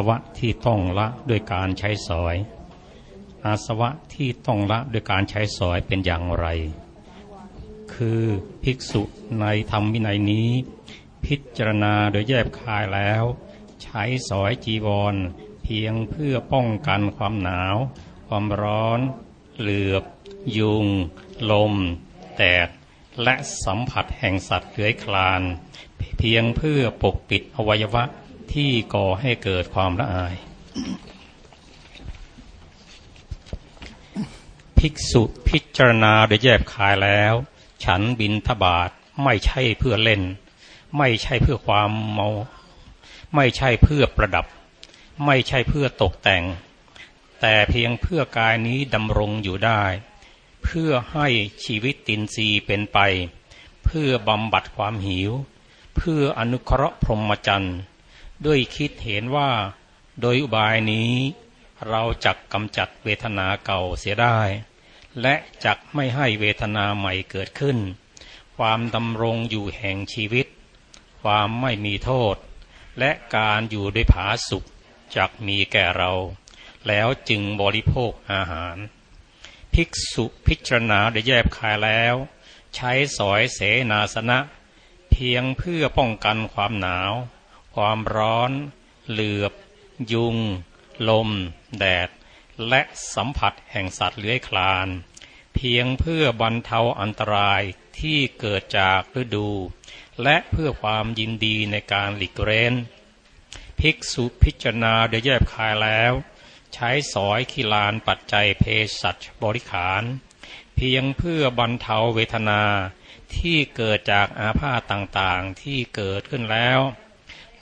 สวะที่ต้องละด้วยการใช้สอย อาสวะที่ต้องละด้วยการใช้สอยเป็นอย่างไร คือภิกษุในธรรมวินัยนี้ พิจารณาโดยแยบคายแล้ว ใช้สอยจีวร เพียงเพื่อป้องกันความหนาว ความร้อน เหลือบ ยุง ลมแดดและสัมผัสแห่งสัตว์เลื้อยคลาน เพียงเพื่อปกปิดอวัยวะ ที่ก่อให้เกิดความละอาย ภิกษุพิจารณาโดยแยบคายแล้ว ฉันบินทบาทไม่ใช่เพื่อเล่น ไม่ใช่เพื่อความเมา ไม่ใช่เพื่อประดับ ไม่ใช่เพื่อตกแต่ง แต่เพียงเพื่อกายนี้ดำรงอยู่ได้ เพื่อให้ชีวิตตินซีเป็นไป เพื่อบำบัดความหิว เพื่ออนุเคราะห์พรหมจรรย์ ด้วยคิดเห็นว่า โดยอุบายนี้ เราจักกำจัดเวทนาเก่าเสียได้ และจักไม่ให้เวทนาใหม่เกิดขึ้น ความดำรงอยู่แห่งชีวิต ความไม่มีโทษ และการอยู่ด้วยผาสุขจักมีแก่เรา แล้วจึงบริโภคอาหาร ภิกษุพิจารณาได้แยบคายแล้ว ใช้สอยเสนาสนะ เพียงเพื่อป้องกันความหนาว ความร้อน เหลือบ ยุง ลม แดด และสัมผัสแห่งสัตว์เลื้อยคลาน เพียงเพื่อบรรเทาอันตรายที่เกิดจากฤดู และเพื่อความยินดีในการหลีกเร้น ภิกษุพิจารณาโดยแยบคายแล้ว ใช้สอยขีลานปัจจัยเพศสัชบริขาร เพียงเพื่อบรรเทาเวทนาที่เกิดจากอาพาธต่างๆที่เกิดขึ้นแล้ว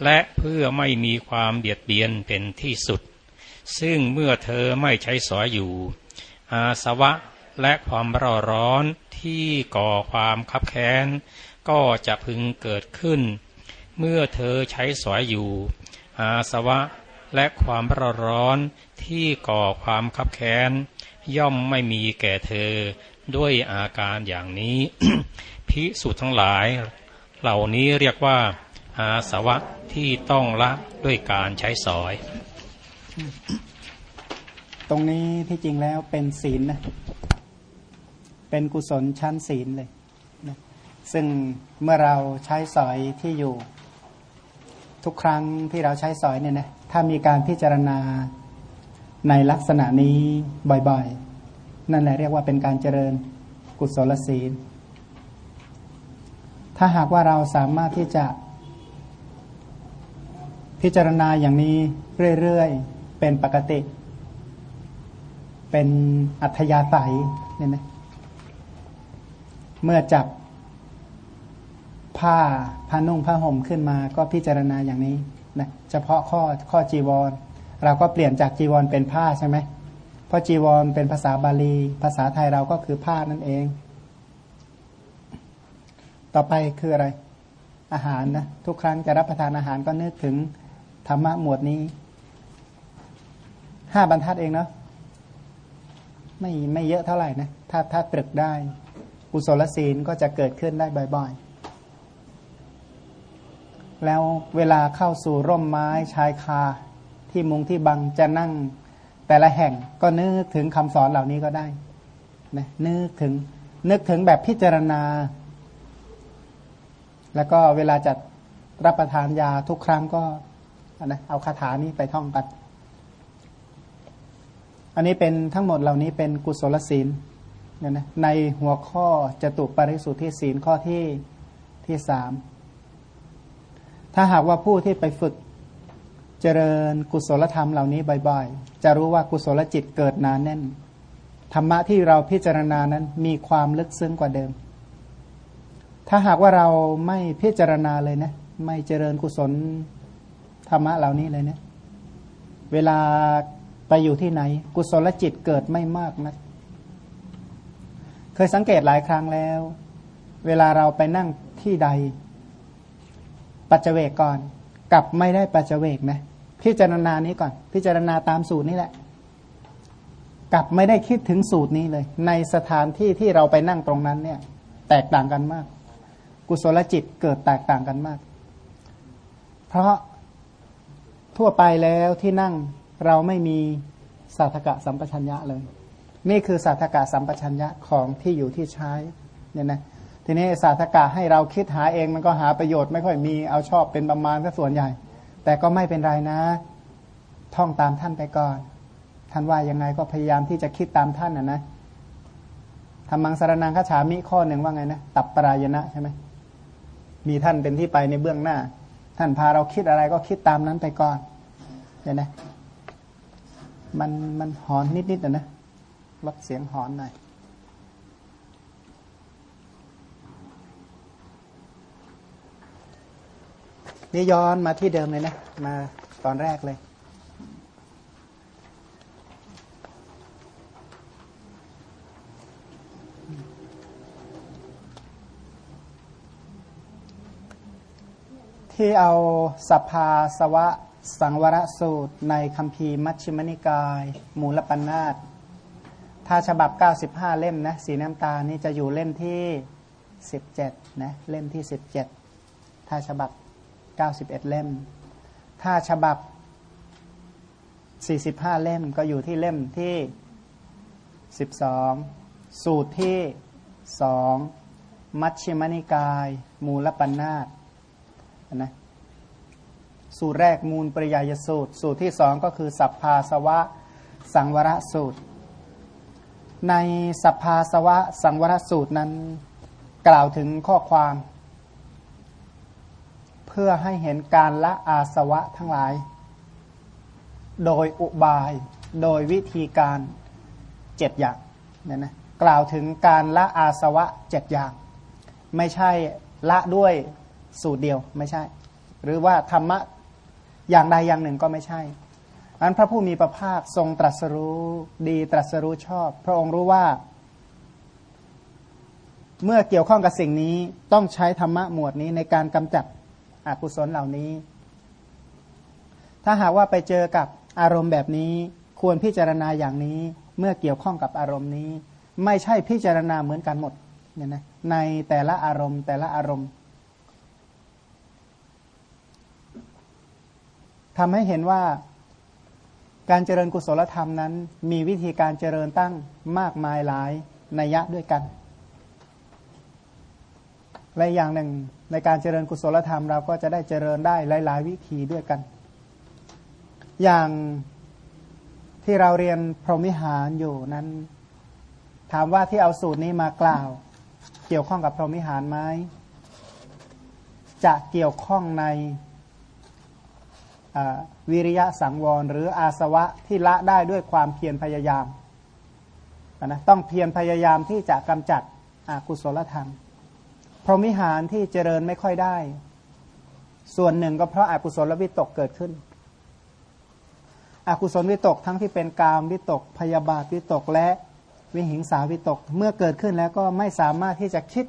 และเพื่อไม่มีความเบียดเบียนเป็นที่สุด ซึ่งเมื่อเธอไม่ใช้สอยอยู่ อาสวะและความร้อนร้อนที่ก่อความคับแค้น ก็จะพึงเกิดขึ้น เมื่อเธอใช้สอยอยู่ อาสวะและความร้อนร้อนที่ก่อความคับแค้น ย่อมไม่มีแก่เธอด้วยอาการอย่างนี้ พิสุทั้งหลาย เหล่านี้เรียกว่า อาสวะที่ต้องละด้วยการใช้สอย ตรงนี้ที่จริงแล้วเป็นศีลนะเป็นกุศลชั้นศีลเลยนะซึ่งเมื่อเราใช้สอยที่อยู่ ทุกครั้งที่เราใช้สอยเนี่ยนะถ้ามีการพิจารณาในลักษณะนี้บ่อยๆ นั่นแหละเรียกว่าเป็นการเจริญกุศลศีล ถ้าหากว่าเราสามารถที่จะ พิจารณาอย่างนี้เรื่อยๆ เป็นปกติ เป็นอัธยาศัยเนี่ยนะเมื่อจับผ้าผ้านุ่งผ้าห่มขึ้นมา ก็พิจารณาอย่างนี้นะเฉพาะข้อข้อจีวร เราก็เปลี่ยนจากจีวรเป็นผ้าใช่ไหมเพราะจีวรเป็นภาษาบาลี ภาษาไทยเราก็คือผ้านั่นเอง ต่อไปคืออะไร อาหารนะทุกครั้งจะรับประทานอาหารก็นึกถึง ธรรมะหมวดนี้ห้าบรรทัดเองเนาะไม่ไม่เยอะเท่าไหร่นะถ้าถ้าตรึกได้กุศลศีลก็จะเกิดขึ้นได้บ่อยๆ แล้วเวลาเข้าสู่ร่มไม้ชายคาที่มุงที่บังจะนั่งแต่ละแห่งก็นึกถึงคำสอนเหล่านี้ก็ได้นะนึกถึงนึกถึงแบบพิจารณา แล้วก็เวลาจะรับประทานยาทุกครั้งก็ นะเอาคาถานี้ไปท่องกัน อันนี้เป็นทั้งหมดเหล่านี้เป็นกุศลศีลเนี่ยนะในหัวข้อจตุปริสุทธิศีลข้อที่ที่สามถ้าหากว่าผู้ที่ไปฝึกเจริญกุศลธรรมเหล่านี้บ่อยๆ จะรู้ว่ากุศลจิตเกิดนานแน่น ธรรมะที่เราพิจารณานั้นมีความลึกซึ้งกว่าเดิม ถ้าหากว่าเราไม่พิจารณาเลยนะ ไม่เจริญกุศล ธรรมะเหล่านี้เลยเนี่ยเวลาไปอยู่ที่ไหน กุศลจิตเกิดไม่มากนะเคยสังเกตหลายครั้งแล้ว เวลาเราไปนั่งที่ใด ปัจเจกก่อน กลับไม่ได้ปัจเจกนะพิจารณานี้ก่อน พิจารณาตามสูตรนี้แหละ กลับไม่ได้คิดถึงสูตรนี้เลย ในสถานที่ที่เราไปนั่งตรงนั้นเนี่ย แตกต่างกันมาก กุศลจิตเกิดแตกต่างกันมาก เพราะ ทั่วไปแล้วที่นั่งเราไม่มีสัทธกะสัมปชัญญะเลย นี่คือสัทธกะสัมปชัญญะของที่อยู่ที่ใช้เนี่ยนะทีนี้สัทธกะให้เราคิดหาเองมันก็หาประโยชน์ไม่ค่อยมีเอาชอบเป็นประมาณก็ส่วนใหญ่ แต่ก็ไม่เป็นไรนะ ท่องตามท่านไปก่อน ท่านว่ายังไงก็พยายามที่จะคิดตามท่านนะนะธรรมังสารนังคาฉามิข้อหนึ่งว่าไงนะตับปรายณะใช่ไหมมีท่านเป็นที่ไปในเบื้องหน้า ท่านพาเราคิดอะไรก็คิดตามนั้นไปก่อนเห็นไหมมันมันหอนนิดๆนะนะลดเสียงหอนหน่อยนี่ย้อนมาที่เดิมเลยนะ มาตอนแรกเลย ที่เอาสภาสวะสังวรสูตรในคำพีมัชฌิมนิกาย มูลปัญนาตถ้าฉบับ 95 เล่มนะสีน้ำตาลนี่จะอยู่เล่มที่ 17นะเล่มที่ 17 ถ้าฉบับ 91 เล่ม ถ้าฉบับ 45 เล่มก็อยู่ที่เล่มที่ 12 สูตรที่ 2 มัชฌิมนิกาย มูลปัญนาต นะสูตรแรกมูลปริยายสูตร สูตรที่สองก็คือ สัพพาสวะสังวรสูตร ในสัพพาสวะสังวรสูตรนั้นกล่าวถึงข้อความ เพื่อให้เห็นการละอาสวะทั้งหลาย โดยอุบาย โดยวิธีการเจ็ดอย่างเนี่ยนะกล่าวถึงการละอาสวะเจ็ดอย่าง ไม่ใช่ละด้วย สูตรเดียวไม่ใช่ หรือว่าธรรมะอย่างใดอย่างหนึ่งก็ไม่ใช่อันพระผู้มีพระภาคทรงตรัสรู้ดีตรัสรู้ชอบ พระองค์รู้ว่า เมื่อเกี่ยวข้องกับสิ่งนี้ต้องใช้ธรรมะหมวดนี้ในการกำจัดอกุศลเหล่านี้ ถ้าหากว่าไปเจอกับอารมณ์แบบนี้ควรพิจารณาอย่างนี้เมื่อเกี่ยวข้องกับอารมณ์นี้ ไม่ใช่พิจารณาเหมือนกันหมดเนี่ยนะในแต่ละอารมณ์แต่ละอารมณ์ ทำให้เห็นว่าการเจริญกุศลธรรมนั้น มีวิธีการเจริญตั้งมากมายหลายนัยยะด้วยกัน และอย่างหนึ่งในการเจริญกุศลธรรมเราก็จะได้เจริญได้หลาย ๆ วิธีด้วยกัน อย่างที่เราเรียนพรหมิหารอยู่นั้น ถามว่าที่เอาสูตรนี้มากล่าว เกี่ยวข้องกับพรหมิหารไหมจะเกี่ยวข้องใน วิริยะสังวร หรืออาสวะที่ละได้ด้วยความเพียรพยายามนะต้องเพียรพยายามที่จะกำจัดอกุศลธรรม พรหมิหารที่เจริญไม่ค่อยได้ ส่วนหนึ่งก็เพราะอากุศลวิตกเกิดขึ้น อกุศลวิตกทั้งที่เป็นกามวิตก พยาบาทวิตกและวิหิงสาวิตกเมื่อเกิดขึ้นแล้วก็ไม่สามารถที่จะคิด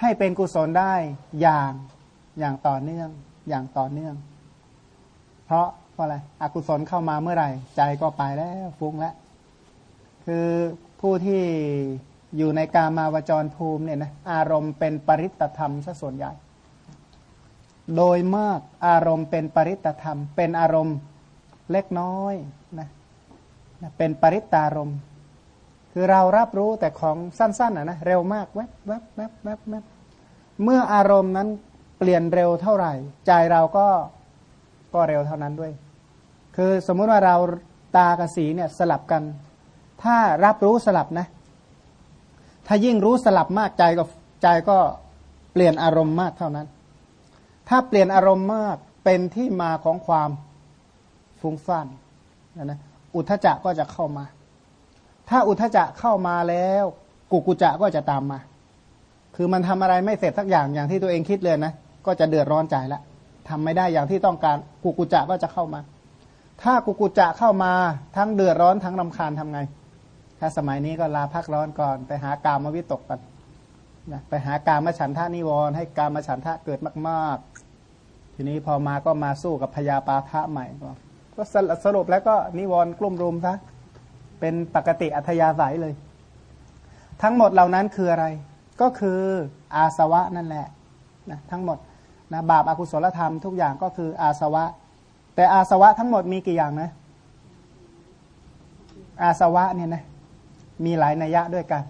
ให้เป็นกุศลได้อย่าง อย่างต่อเนื่อง อย่างต่อเนื่อง เพราะเพราะอะไรอกุศลเข้ามาเมื่อไหร่ ใจก็ไปแล้วฟุ้งแล้วคือผู้ที่อยู่ในกามาวจรภูมิเนี่ยนะอารมณ์เป็นปริตธรรมซะส่วนใหญ่ โดยมากอารมณ์เป็นปริตธรรม เป็นอารมณ์เล็กน้อยนะเป็นปริตารมณ์คือเรารับรู้แต่ของสั้นๆนะนะเร็วมากแวบแวบแวบแวบแวบเมื่ออารมณ์นั้น ลี่ยนเร็วเท่าไหร่ ใจเราก็ก็เร็วเท่านั้นด้วย คือสมมุติว่าเราตากับสีเนี่ยสลับกัน ถ้ารับรู้สลับนะ ถ้ายิ่งรู้สลับมากใจก็ใจก็เปลี่ยนอารมณ์มากเท่านั้น ถ้าเปลี่ยนอารมณ์มากเป็นที่มาของความฟุ้งซ่านนะนะอุทธจักก็จะเข้ามา ถ้าอุทธจักเข้ามาแล้ว กุกุจักก็จะตามมา คือมันทำอะไรไม่เสร็จสักอย่างอย่างที่ตัวเองคิดเลยนะ ก็จะเดือดร้อนใจละทำไม่ได้อย่างที่ต้องการกุกุจะก็จะเข้ามา ถ้ากุกุจะเข้ามาทั้งเดือดร้อนทั้งรำคาญทำไง ถ้าสมัยนี้ก็ลาพักร้อนก่อนไปหากามวิตกกันนะไปหากามฉันทานิวรณ์ให้กามฉันทะเกิดมากๆ ทีนี้พอมาก็มาสู้กับพยาปาทะใหม่ก็ก็สรุปแล้วก็นิวรณ์กลุ่มรุมซะเป็นปกติอัธยาศัยเลย ทั้งหมดเหล่านั้นคืออะไร ก็คืออาสวะนั่นแหละนะทั้งหมด นะบาปอากุศลธรรมทุกอย่างก็คืออาสวะ แต่อาสวะทั้งหมดมีกี่อย่างนะ อาสวะเนี่ยนะมีหลายนัยยะด้วยกัน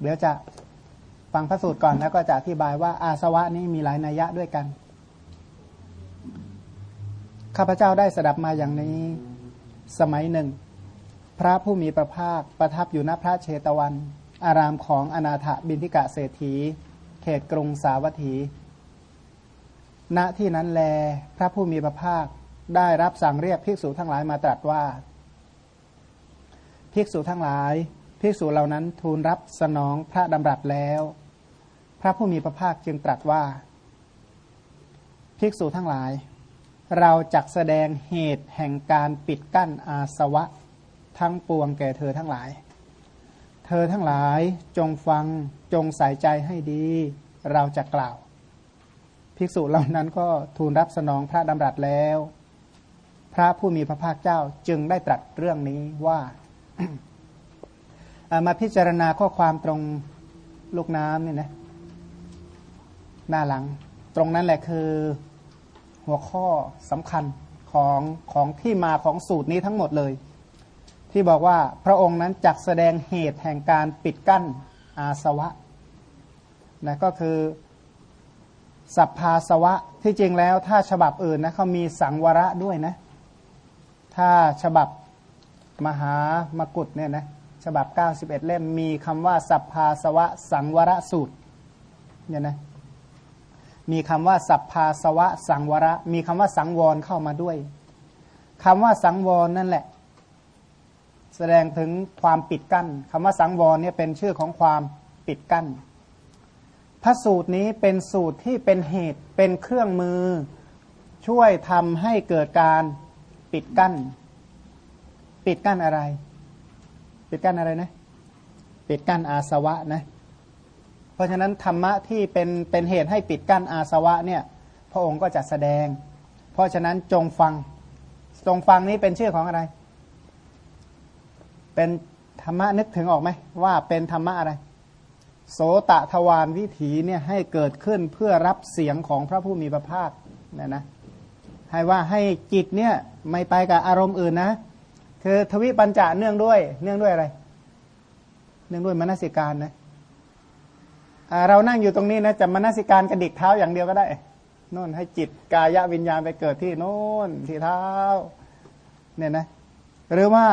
เดี๋ยวจะฟังพระสูตรก่อนแล้วก็จะอธิบายว่าอาสวะนี้มีหลายนัยยะด้วยกันข้าพเจ้าได้สดับมาอย่างนี้ สมัยหนึ่ง พระผู้มีพระภาคประทับอยู่ณพระเชตวัน อารามของอนาถบินทิกะเศรษฐี เขตกรุงสาวัตถี ณที่นั้นแล พระผู้มีพระภาคได้รับสั่งเรียกภิกษุทั้งหลายมาตรัสว่า ภิกษุทั้งหลาย ภิกษุเหล่านั้นทูลรับสนองพระดำรัสแล้ว พระผู้มีพระภาคจึงตรัสว่า ภิกษุทั้งหลาย เราจักแสดงเหตุแห่งการปิดกั้นอาสวะทั้งปวงแก่เธอทั้งหลาย เธอทั้งหลายจงฟังจงใส่ใจให้ดี เราจะกล่าว ภิกษุเหล่านั้นก็ทูลรับสนองพระดำรัสแล้ว พระผู้มีพระภาคเจ้าจึงได้ตรัสเรื่องนี้ว่ามาพิจารณาข้อความตรงลูกน้ำเนี่ยนะหน้าหลัง ตรงนั้นแหละคือหัวข้อสำคัญของของที่มาของสูตรนี้ทั้งหมดเลย ที่บอกว่าพระองค์นั้นจักแสดงเหตุแห่งการปิดกั้นอาสวะนะก็คือ สัพพาสวะที่จริงแล้วถ้าฉบับอื่นนะเขามีสังวระด้วยนะ ถ้าฉบับมหามกุฏเนี่ยนะฉบับ 91 เล่มมีคำว่า สัพพาสวะสังวรสูตรเนี่ยนะมีคำว่า สัพพาสวะสังวระ มีคำว่าสังวรเข้ามาด้วยคำว่าสังวรนั่นแหละ แสดงถึงความปิดกั้นคำว่าสังวรเนี่ยเป็นชื่อของความปิดกั้น พระสูตรนี้เป็นสูตรที่เป็นเหตุเป็นเครื่องมือ ช่วยทำให้เกิดการปิดกั้น ปิดกั้นอะไร ปิดกั้นอะไรนะ ปิดกั้นอาสวะนะเพราะฉะนั้นธรรมะที่เป็นเป็นเหตุให้ปิดกั้นอาสวะเนี่ย พระองค์ก็จะแสดง เพราะฉะนั้นจงฟัง จงฟังนี้เป็นชื่อของอะไร เป็นธรรมะนึกถึงออกไหมว่าเป็นธรรมะอะไร โสตะทวารวิถีเนี่ยให้เกิดขึ้นเพื่อรับเสียงของพระผู้มีพระภาคเนี่ยนะให้ว่าให้จิตเนี่ยไม่ไปกับอารมณ์อื่นนะ คือทวิปัญจะเนื่องด้วย เนื่องด้วยอะไร เนื่องด้วยมนสิการนะเรานั่งอยู่ตรงนี้นะจะมนสิการกระดิกเท้าอย่างเดียวก็ได้โน่นให้จิตกายวิญญาณไปเกิดที่โน่นที่เท้าเนี่ยนะหรือว่า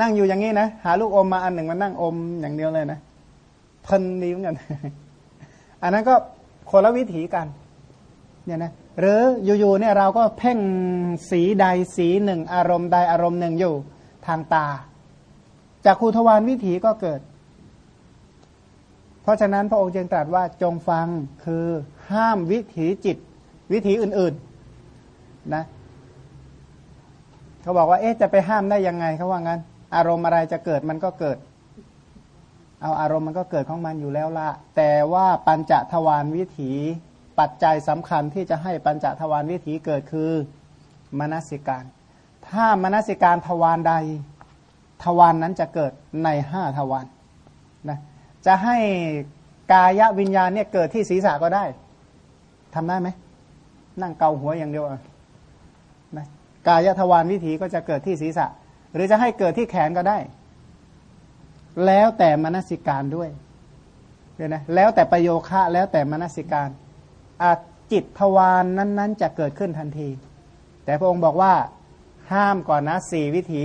นั่งอยู่อย่างนี้นะหาลูกอมมาอันหนึ่งมานั่งอมอย่างเดียวเลยนะ เพลินดีเหมือนกันอันนั้นก็คนละวิถีกันเนี่ยนะหรืออยู่ๆเนี่ยเราก็เพ่งสีใดสีหนึ่ง อารมณ์ใดอารมณ์หนึ่งอยู่ทางตา จากคูทวารวิถีก็เกิด เพราะฉะนั้นพระองค์จึงตรัสว่าจงฟังคือห้ามวิถีจิต วิถีอื่นๆนะเขาบอกว่าเอ๊ะจะไปห้ามได้ยังไงเขาว่างั้น อารมณ์อะไรจะเกิดมันก็เกิด เอาอารมณ์มันก็เกิดของมันอยู่แล้วละแต่ว่าปัญจทวารวิถีปัจจัยสำคัญที่จะให้ปัญจทวารวิถีเกิดคือมนสิการ ถ้ามนสิการทวารใดทวารนนั้นจะเกิดในห้าทวารนะจะให้กายวิญญาณเนี่ยเกิดที่ศีรษะก็ได้ทำได้ไหมนั่งเกาหัวอย่างเดียวนะกายทวารวิถีก็จะเกิดที่ศีรษะ หรือจะให้เกิดที่แขนก็ได้ แล้วแต่มนสิการด้วยเดี๋ยนะแล้วแต่ประโยคะแล้วแต่มนสิการอาจิตทวารนนั้น ๆ จะเกิดขึ้นทันที แต่พระองค์บอกว่าห้ามก่อนนะสี่วิถี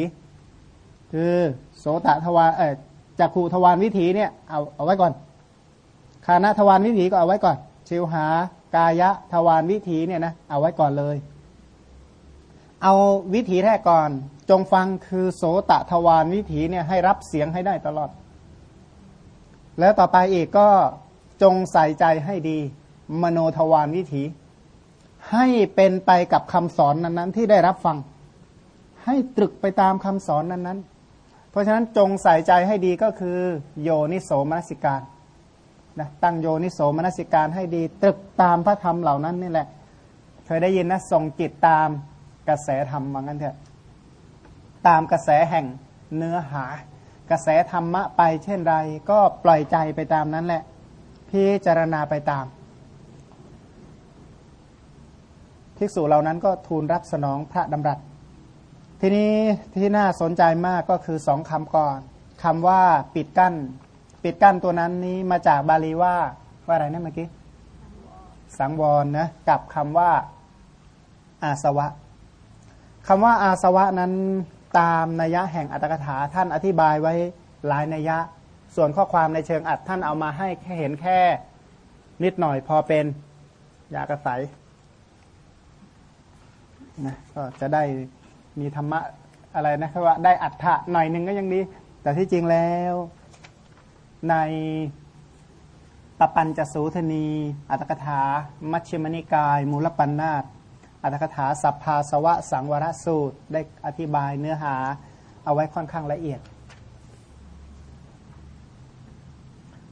คือโสตทวารเออจักขูทวารวิถีเนี่ยเอาเอาไว้ก่อนคานาทวารวิถีก็เอาไว้ก่อนชิวหากายะทวารวิถีเนี่ยนะเอาไว้ก่อนเลย เอาวิถีแรกก่อน จงฟังคือโสตทวารวิถีเนี่ยให้รับเสียงให้ได้ตลอด แล้วต่อไปอีกก็จงใส่ใจให้ดี มโนทวารวิถี ให้เป็นไปกับคำสอนนั้นๆ ที่ได้รับฟัง ให้ตรึกไปตามคำสอนนั้นๆ เพราะฉะนั้นจงใส่ใจให้ดีก็คือ โยนิโสมนสิการนะตั้งโยนิโสมนสิการให้ดี ตรึกตามพระธรรมเหล่านั้นนี่แหละ เคยได้ยินนะส่งจิตตาม กระแสธรรมว่างั้นเถอะตามกระแสแห่งเนื้อหา กระแสธรรมะไปเช่นไร ก็ปล่อยใจไปตามนั้นแหละ พิจารณาไปตาม ภิกษุเหล่านั้นก็ทูลรับสนองพระดำรัส ทีนี้ที่น่าสนใจมากก็คือสองคำก่อนคำว่าปิดกั้น ปิดกั้นตัวนั้นนี้มาจากบาลีว่าว่าอะไรนะเมื่อกี้สังวรนะกับคำว่าอาสวะ คำว่าอาสวะนั้นตามนัยยะแห่งอัตถกถาท่านอธิบายไว้หลายนัยยะ ส่วนข้อความในเชิงอัดท่านเอามาให้แค่เห็นแค่นิดหน่อยพอเป็นยากระใสนะก็จะได้มีธรรมะอะไรนะครับว่าได้อัฏฐะหน่อยหนึ่งก็ยังดี แต่ที่จริงแล้วในปปัญจสูทนี อัตถกถา มัชฌิมนิกาย มูลปัญนาต อัตถกถาสัพพาสวะสังวรสูตรได้อธิบายเนื้อหาเอาไว้ค่อนข้างละเอียด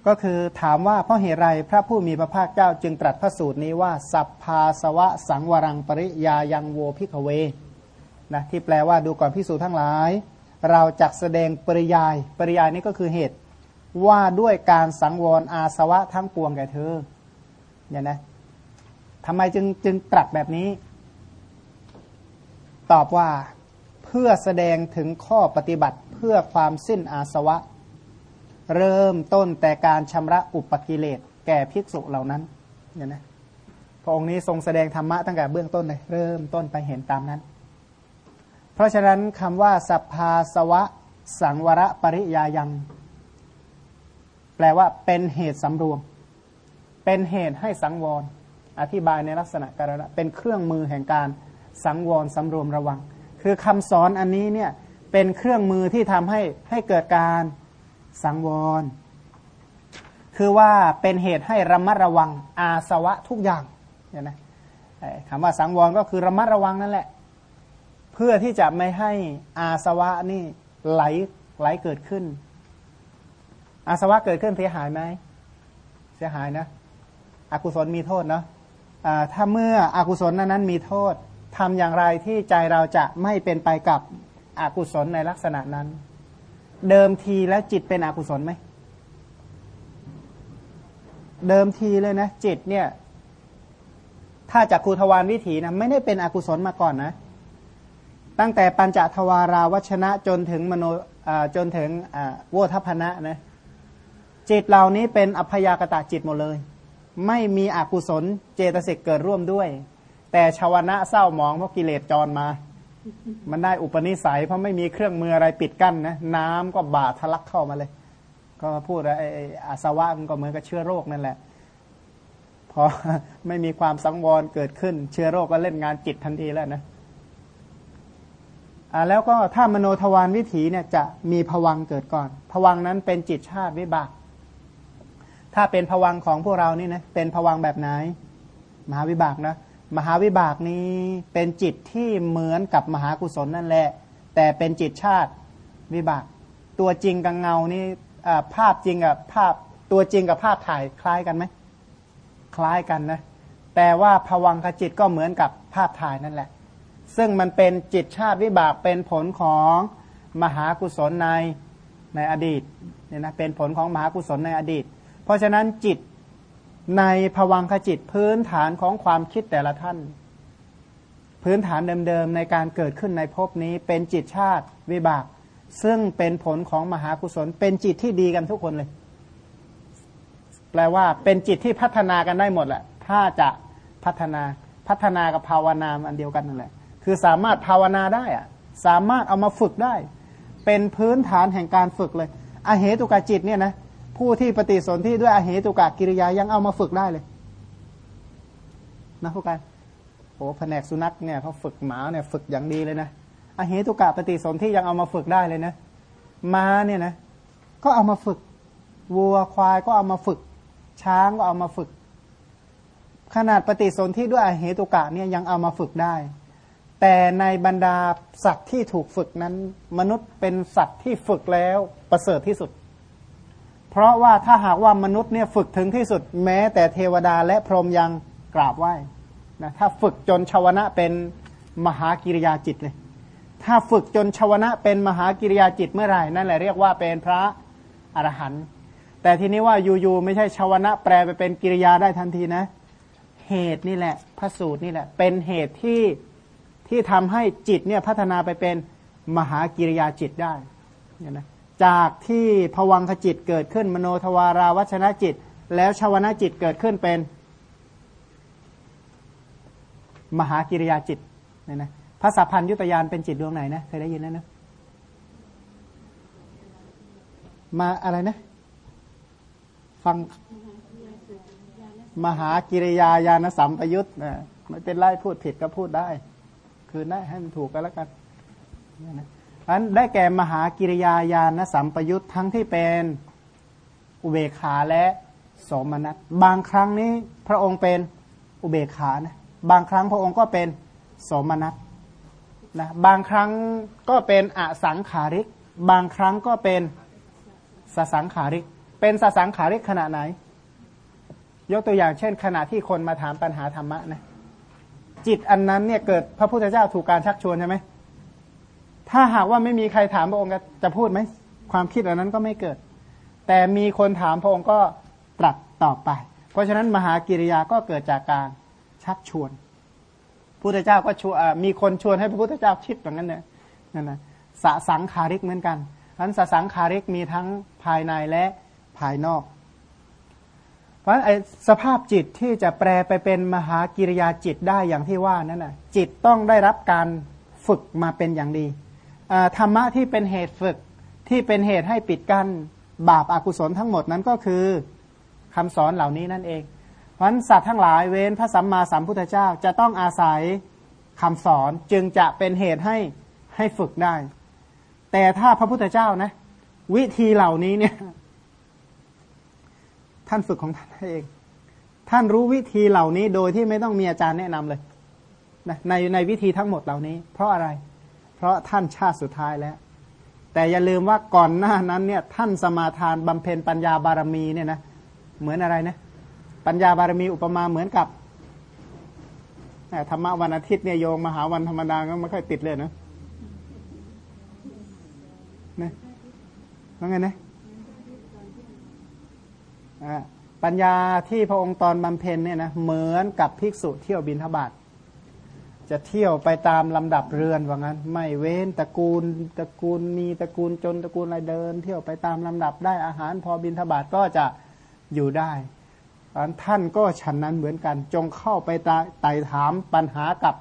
ก็คือถามว่าเพราะเหตุไรพระผู้มีพระภาคเจ้าจึงตรัสพระสูตรนี้ว่า สัพพาสวะสังวรังปริยายังโวพิกเวนะที่แปลว่าดูก่อนพิสูจทั้งหลาย เราจักแสดงปริยาย ปริยายนี้ก็คือเหตุว่าด้วยการสังวรอาสวะทั้งปวงแก่เธอเนี่ยนะทำไมจึงจึงตรัสแบบนี้ ตอบว่าเพื่อแสดงถึงข้อปฏิบัติเพื่อความสิ้นอาสวะ เริ่มต้นแต่การชำระอุปกิเลสแก่ภิกษุเหล่านั้นเนี่ยนะพระองค์นี้ทรงแสดงธรรมะตั้งแต่เบื้องต้นเลยเริ่มต้นไปเห็นตามนั้น เพราะฉะนั้นคำว่าสัพพาสวะ สังวรปริยายัง แปลว่าเป็นเหตุสำรวม เป็นเหตุให้สังวร อธิบายในลักษณะการณะเป็นเครื่องมือแห่งการ สังวรสำรวมระวัง คือคำสอนอันนี้เนี่ยเป็นเครื่องมือที่ทำให้ให้เกิดการสังวร คือว่าเป็นเหตุให้ระมัดระวังอาสวะทุกอย่างเนี่ยนะคำว่าสังวรก็คือระมัดระวังนั่นแหละ เพื่อที่จะไม่ให้อาสวะนี่ไหลไหลเกิดขึ้น อาสวะเกิดขึ้นเสียหายไหมเสียหายนะอกุศลมีโทษเนาะะถ้าเมื่ออกุศลนั้นนั้นมีโทษ ทำอย่างไรที่ใจเราจะไม่เป็นไปกับอกุศลในลักษณะนั้น เดิมทีแล้วจิตเป็นอกุศลไหมเดิมทีเลยนะ จิตเนี่ย ถ้าจากครูทวารวิถีนะไม่ได้เป็นอกุศลมาก่อนนะ ตั้งแต่ปัญจทวาราวัชนะจนถึงมโนจนถึงโวทัพนะนะจิตเหล่านี้เป็นอัพยากตะจิตหมดเลย ไม่มีอกุศลเจตสิกเกิดร่วมด้วย แต่ชาวนะเศร้ามองเพราะกิเลสจรมา มันได้อุปนิสัย เพราะไม่มีเครื่องมืออะไรปิดกั้นนะน้ำก็บาทะลักเข้ามาเลย ก็พูดไอ้อาสวะมันก็เหมือนกับเชื้อโรคนั่นแหละ พอไม่มีความสังวรเกิดขึ้น เชื้อโรคก็เล่นงานจิตทันทีแล้วนะอ่าแล้วก็ถ้ามโนทวารวิถีเนี่ยจะมีผวังเกิดก่อนผวังนั้นเป็นจิตชาติวิบากถ้าเป็นผวังของพวกเรานี่นะเป็นผวังแบบไหน มหาวิบากนะ มหาวิบากนี้เป็นจิตที่เหมือนกับมหากุศลนั่นแหละ แต่เป็นจิตชาติวิบาก ตัวจริงกับเงานี่ภาพจริงกับภาพตัวจริงกับภาพถ่ายคล้ายกันไหมคล้ายกันนะแต่ว่าผวังขจิตก็เหมือนกับภาพถ่ายนั่นแหละ ซึ่งมันเป็นจิตชาติวิบากเป็นผลของมหากุศลในในอดีตเนี่ยนะเป็นผลของมหากุศลในอดีต เพราะฉะนั้นจิต ในภวังคจิตพื้นฐานของความคิดแต่ละท่าน พื้นฐานเดิมๆในการเกิดขึ้นในภพนี้เป็นจิตชาติวิบาก ซึ่งเป็นผลของมหากุศล เป็นจิตที่ดีกันทุกคนเลย แปลว่าเป็นจิตที่พัฒนากันได้หมดแหละถ้าจะพัฒนาพัฒนากับภาวนาอันเดียวกันนั่นแหละ คือสามารถภาวนาได้อะสามารถเอามาฝึกได้ เป็นพื้นฐานแห่งการฝึกเลยอเหตุกาจิตเนี่ยนะ ผู้ที่ปฏิสนธิด้วยอเหตุกะกิริยายังเอามาฝึกได้เลยนะพวกกันโอ้แผนกสุนัขเนี่ยเขาฝึกหมาเนี่ยฝึกอย่างดีเลยนะอเหตุกะปฏิสนธิยังเอามาฝึกได้เลยนะม้าเนี่ยนะก็เอามาฝึก วัวควายก็เอามาฝึก ช้างก็เอามาฝึก ขนาดปฏิสนธิด้วยอเหตุกะเนี่ยยังเอามาฝึกได้ แต่ในบรรดาสัตว์ที่ถูกฝึกนั้น มนุษย์เป็นสัตว์ที่ฝึกแล้วประเสริฐที่สุด เพราะว่าถ้าหากว่ามนุษย์เนี่ยฝึกถึงที่สุดแม้แต่เทวดาและพรหมยังกราบไหว้นะถ้าฝึกจนชาวนะเป็นมหากิริยาจิตเลยถ้าฝึกจนชาวนะเป็นมหากิริยาจิตเมื่อไหร่นั่นแหละเรียกว่าเป็นพระอรหันต์แต่ทีนี้ว่าอยู่ๆไม่ใช่ชาวนะแปลไปเป็นกิริยาได้ทันทีนะ เหตุนี่แหละพระสูตรนี่แหละ เป็นเหตุที่ที่ทำให้จิตเนี่ยพัฒนาไปเป็นมหากิริยาจิตได้เนี่ยนะ จากที่ผวังขจิตเกิดขึ้นมโนทวาราวัชนะจิต แล้วชาวนะจิตเกิดขึ้นเป็น มหากิริยาจิตเนี่ยนะพระสัพพัญยุตยานเป็นจิตดวงไหนนะเคยได้ยินนะนะมาอะไรนะ ฟังมหากิริยาญาณสัมปยุตนะไม่เป็นไรพูดผิดก็พูดได้ คือได้ให้มันถูกกันแล้วกันนะ อันได้แก่มหากิริยาญาณสัมปยุตทั้งที่เป็นอุเบกขาและสมนัตบางครั้งนี้พระองค์เป็นอุเบกขานะบางครั้งพระองค์ก็เป็นสมนัตนะบางครั้งก็เป็นอสังขาริก บางครั้งก็เป็นสสังขาริก เป็นสสังขาริกขณะไหน ยกตัวอย่างเช่น ขณะที่คนมาถามปัญหาธรรมะนะจิตอันนั้นเนี่ยเกิดพระพุทธเจ้าถูกการชักชวนใช่ไหม ถ้าหากว่าไม่มีใครถามพระองค์จะพูดไหมความคิดอันนั้นก็ไม่เกิด แต่มีคนถามพระองค์ก็ตรัสตอบไป เพราะฉะนั้นมหากิริยาก็เกิดจากการชักชวนพุทธเจ้าก็ชวนมีคนชวนให้พระพุทธเจ้าคิดแบบนั้นเนี่ยนั่นนะสสังขาริกเหมือนกันนั้นสสังขาริกมีทั้งภายในและภายนอก เพราะไอ้สภาพจิตที่จะแปลไปเป็นมหากิริยาจิตได้อย่างที่ว่านั่นนะจิตต้องได้รับการฝึกมาเป็นอย่างดี ธรรมะที่เป็นเหตุฝึกที่เป็นเหตุให้ปิดกั้นบาปอากุศลทั้งหมดนั้นก็คือคำสอนเหล่านี้นั่นเองเพราะสัตว์ทั้งหลายเว้นพระสัมมาสัมพุทธเจ้าจะต้องอาศัยคำสอนจึงจะเป็นเหตุให้ให้ฝึกได้ แต่ถ้าพระพุทธเจ้านะ วิธีเหล่านี้เนี่ย ท่านฝึกของท่านเอง ท่านรู้วิธีเหล่านี้โดยที่ไม่ต้องมีอาจารย์แนะนำเลยนะในในวิธีทั้งหมดเหล่านี้ เพราะอะไรเพราะท่านชาติสุดท้ายแล้ว แต่อย่าลืมว่าก่อนหน้านั้นเนี่ยท่านสมาทานบำเพ็ญปัญญาบารมีเนี่ยนะเหมือนอะไรนะปัญญาบารมีอุปมาเหมือนกับธรรมะวันอาทิตย์เนี่ยโยงมหาวันธรรมดาก็ไม่ค่อยติดเลยนะนะว่าไงนะปัญญาที่พระองค์ตอนบำเพ็ญเนี่ยนะเหมือนกับภิกษุเที่ยวบินทบาท จะเที่ยวไปตามลำดับเรือนว่างั้น ไม่เว้นตระกูลตระกูลมีตระกูลจนตระกูลอะไรเดิน เที่ยวไปตามลำดับได้อาหารพอบินทบาทก็จะอยู่ได้ท่านก็ฉันนั้นเหมือนกันจงเข้าไปไต่ถามปัญหากับ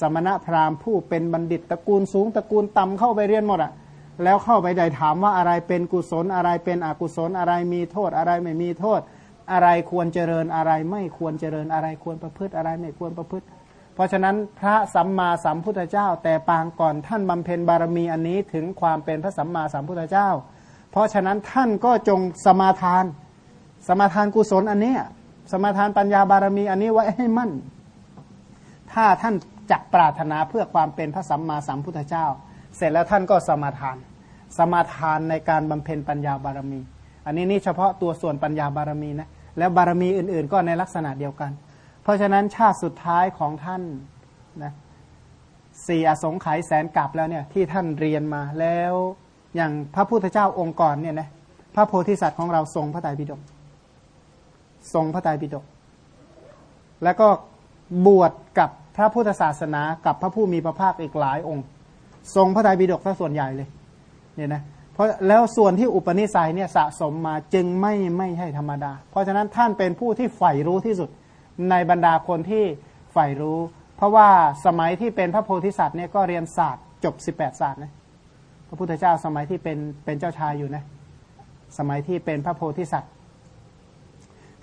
สมณพราหมณ์ผู้เป็นบัณฑิตตระกูลสูงตระกูลต่ำเข้าไปเรียนหมดอะแล้วเข้าไปได้ถามว่าอะไรเป็นกุศลอะไรเป็นอกุศลอะไรมีโทษอะไรไม่มีโทษ อะไรควรเจริญอะไรไม่ควรเจริญอะไรควรประพฤติอะไรไม่ควรประพฤติ เพราะฉะนั้นพระสัมมาสัมพุทธเจ้า แต่ปางก่อนท่านบำเพ็ญบารมีอันนี้ถึงความเป็นพระสัมมาสัมพุทธเจ้า เพราะฉะนั้นท่านก็จงสมาทาน สมาทานกุศลอันนี้สมาทานปัญญาบารมีอันนี้ไว้ให้มั่น ถ้าท่านจักปรารถนาเพื่อความเป็นพระสัมมาสัมพุทธเจ้า เสร็จแล้วท่านก็สมาทาน สมาทานในการบำเพ็ญปัญญาบารมี อันนี้นี่เฉพาะตัวส่วนปัญญาบารมีนะแล้วบารมีอื่นๆ ก็ในลักษณะเดียวกัน เพราะฉะนั้นชาติสุดท้ายของท่านนะสี่อสงไขยแสนกลับแล้วเนี่ยที่ท่านเรียนมาแล้วอย่างพระพุทธเจ้าองค์ก่อนเนี่ยนะพระโพธิสัตว์ของเราทรงพระไตรปิฎกทรงพระไตรปิฎกแล้วก็บวชกับพระพุทธศาสนากับพระผู้มีพระภาคอีกหลายองค์ ทรงพระไตรปิฎกซะส่วนใหญ่เลยเนี่ยนะเพราะแล้วส่วนที่อุปนิสัยเนี่ยสะสมมาจึงไม่ไม่ใช่ธรรมดา เพราะฉะนั้นท่านเป็นผู้ที่ใฝ่รู้ที่สุด ในบรรดาคนที่ใฝ่รู้ เพราะว่าสมัยที่เป็นพระโพธิสัตว์เนี่ยก็เรียนศาสตร์จบ 18 ศาสตร์นะพระพุทธเจ้าสมัยที่เป็นเป็นเจ้าชายอยู่นะสมัยที่เป็นพระโพธิสัตว์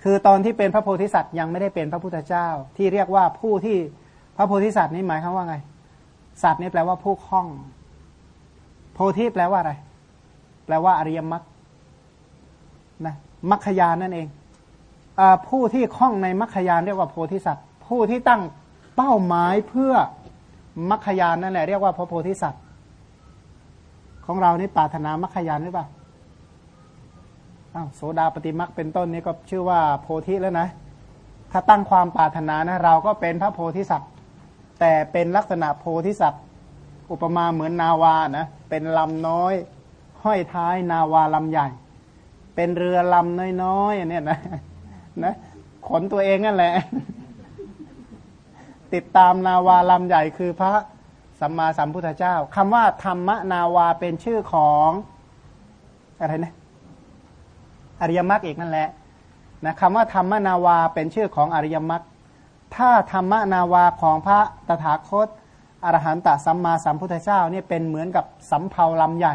คือตอนที่เป็นพระโพธิสัตว์ยังไม่ได้เป็นพระพุทธเจ้า ที่เรียกว่าผู้ที่พระโพธิสัตว์นี้หมายความว่าไง สัตว์นี่แปลว่าผู้คล่อง โพธิแปลว่าอะไร แปลว่าอริยมรรคนะมรรคยานนั่นเอง ผู้ที่คล่องในมรรคยานเรียกว่าโพธิสัตว์ ผู้ที่ตั้งเป้าหมายเพื่อมรรคยานนั่นแหละเรียกว่าพระโพธิสัตว์ ของเรานี่ปรารถนามรรคยานหรือเปล่าอ้าวโสดาปฏิมักเป็นต้นนี้ก็ชื่อว่าโพธิแล้วนะ ถ้าตั้งความปรารถนานะเราก็เป็นพระโพธิสัตว์ แต่เป็นลักษณะโพธิสัตว์ อุปมาเหมือนนาวานะ เป็นลำน้อย ห้อยท้ายนาวาลำใหญ่ เป็นเรือลำน้อยๆเนี่ยนะ นะขนตัวเองนั่นแหละ ติดตามนาวาลำใหญ่คือพระสัมมาสัมพุทธเจ้าคำว่าธรรมนาวาเป็นชื่อของอะไรนะอริยมรรคเอกนั่นแหละนะคำว่าธรรมนาวาเป็นชื่อของอริยมรรคถ้าธรรมนาวาของพระตถาคตอรหันตสัมมาสัมพุทธเจ้าเนี่ยเป็นเหมือนกับสำเภาลำใหญ่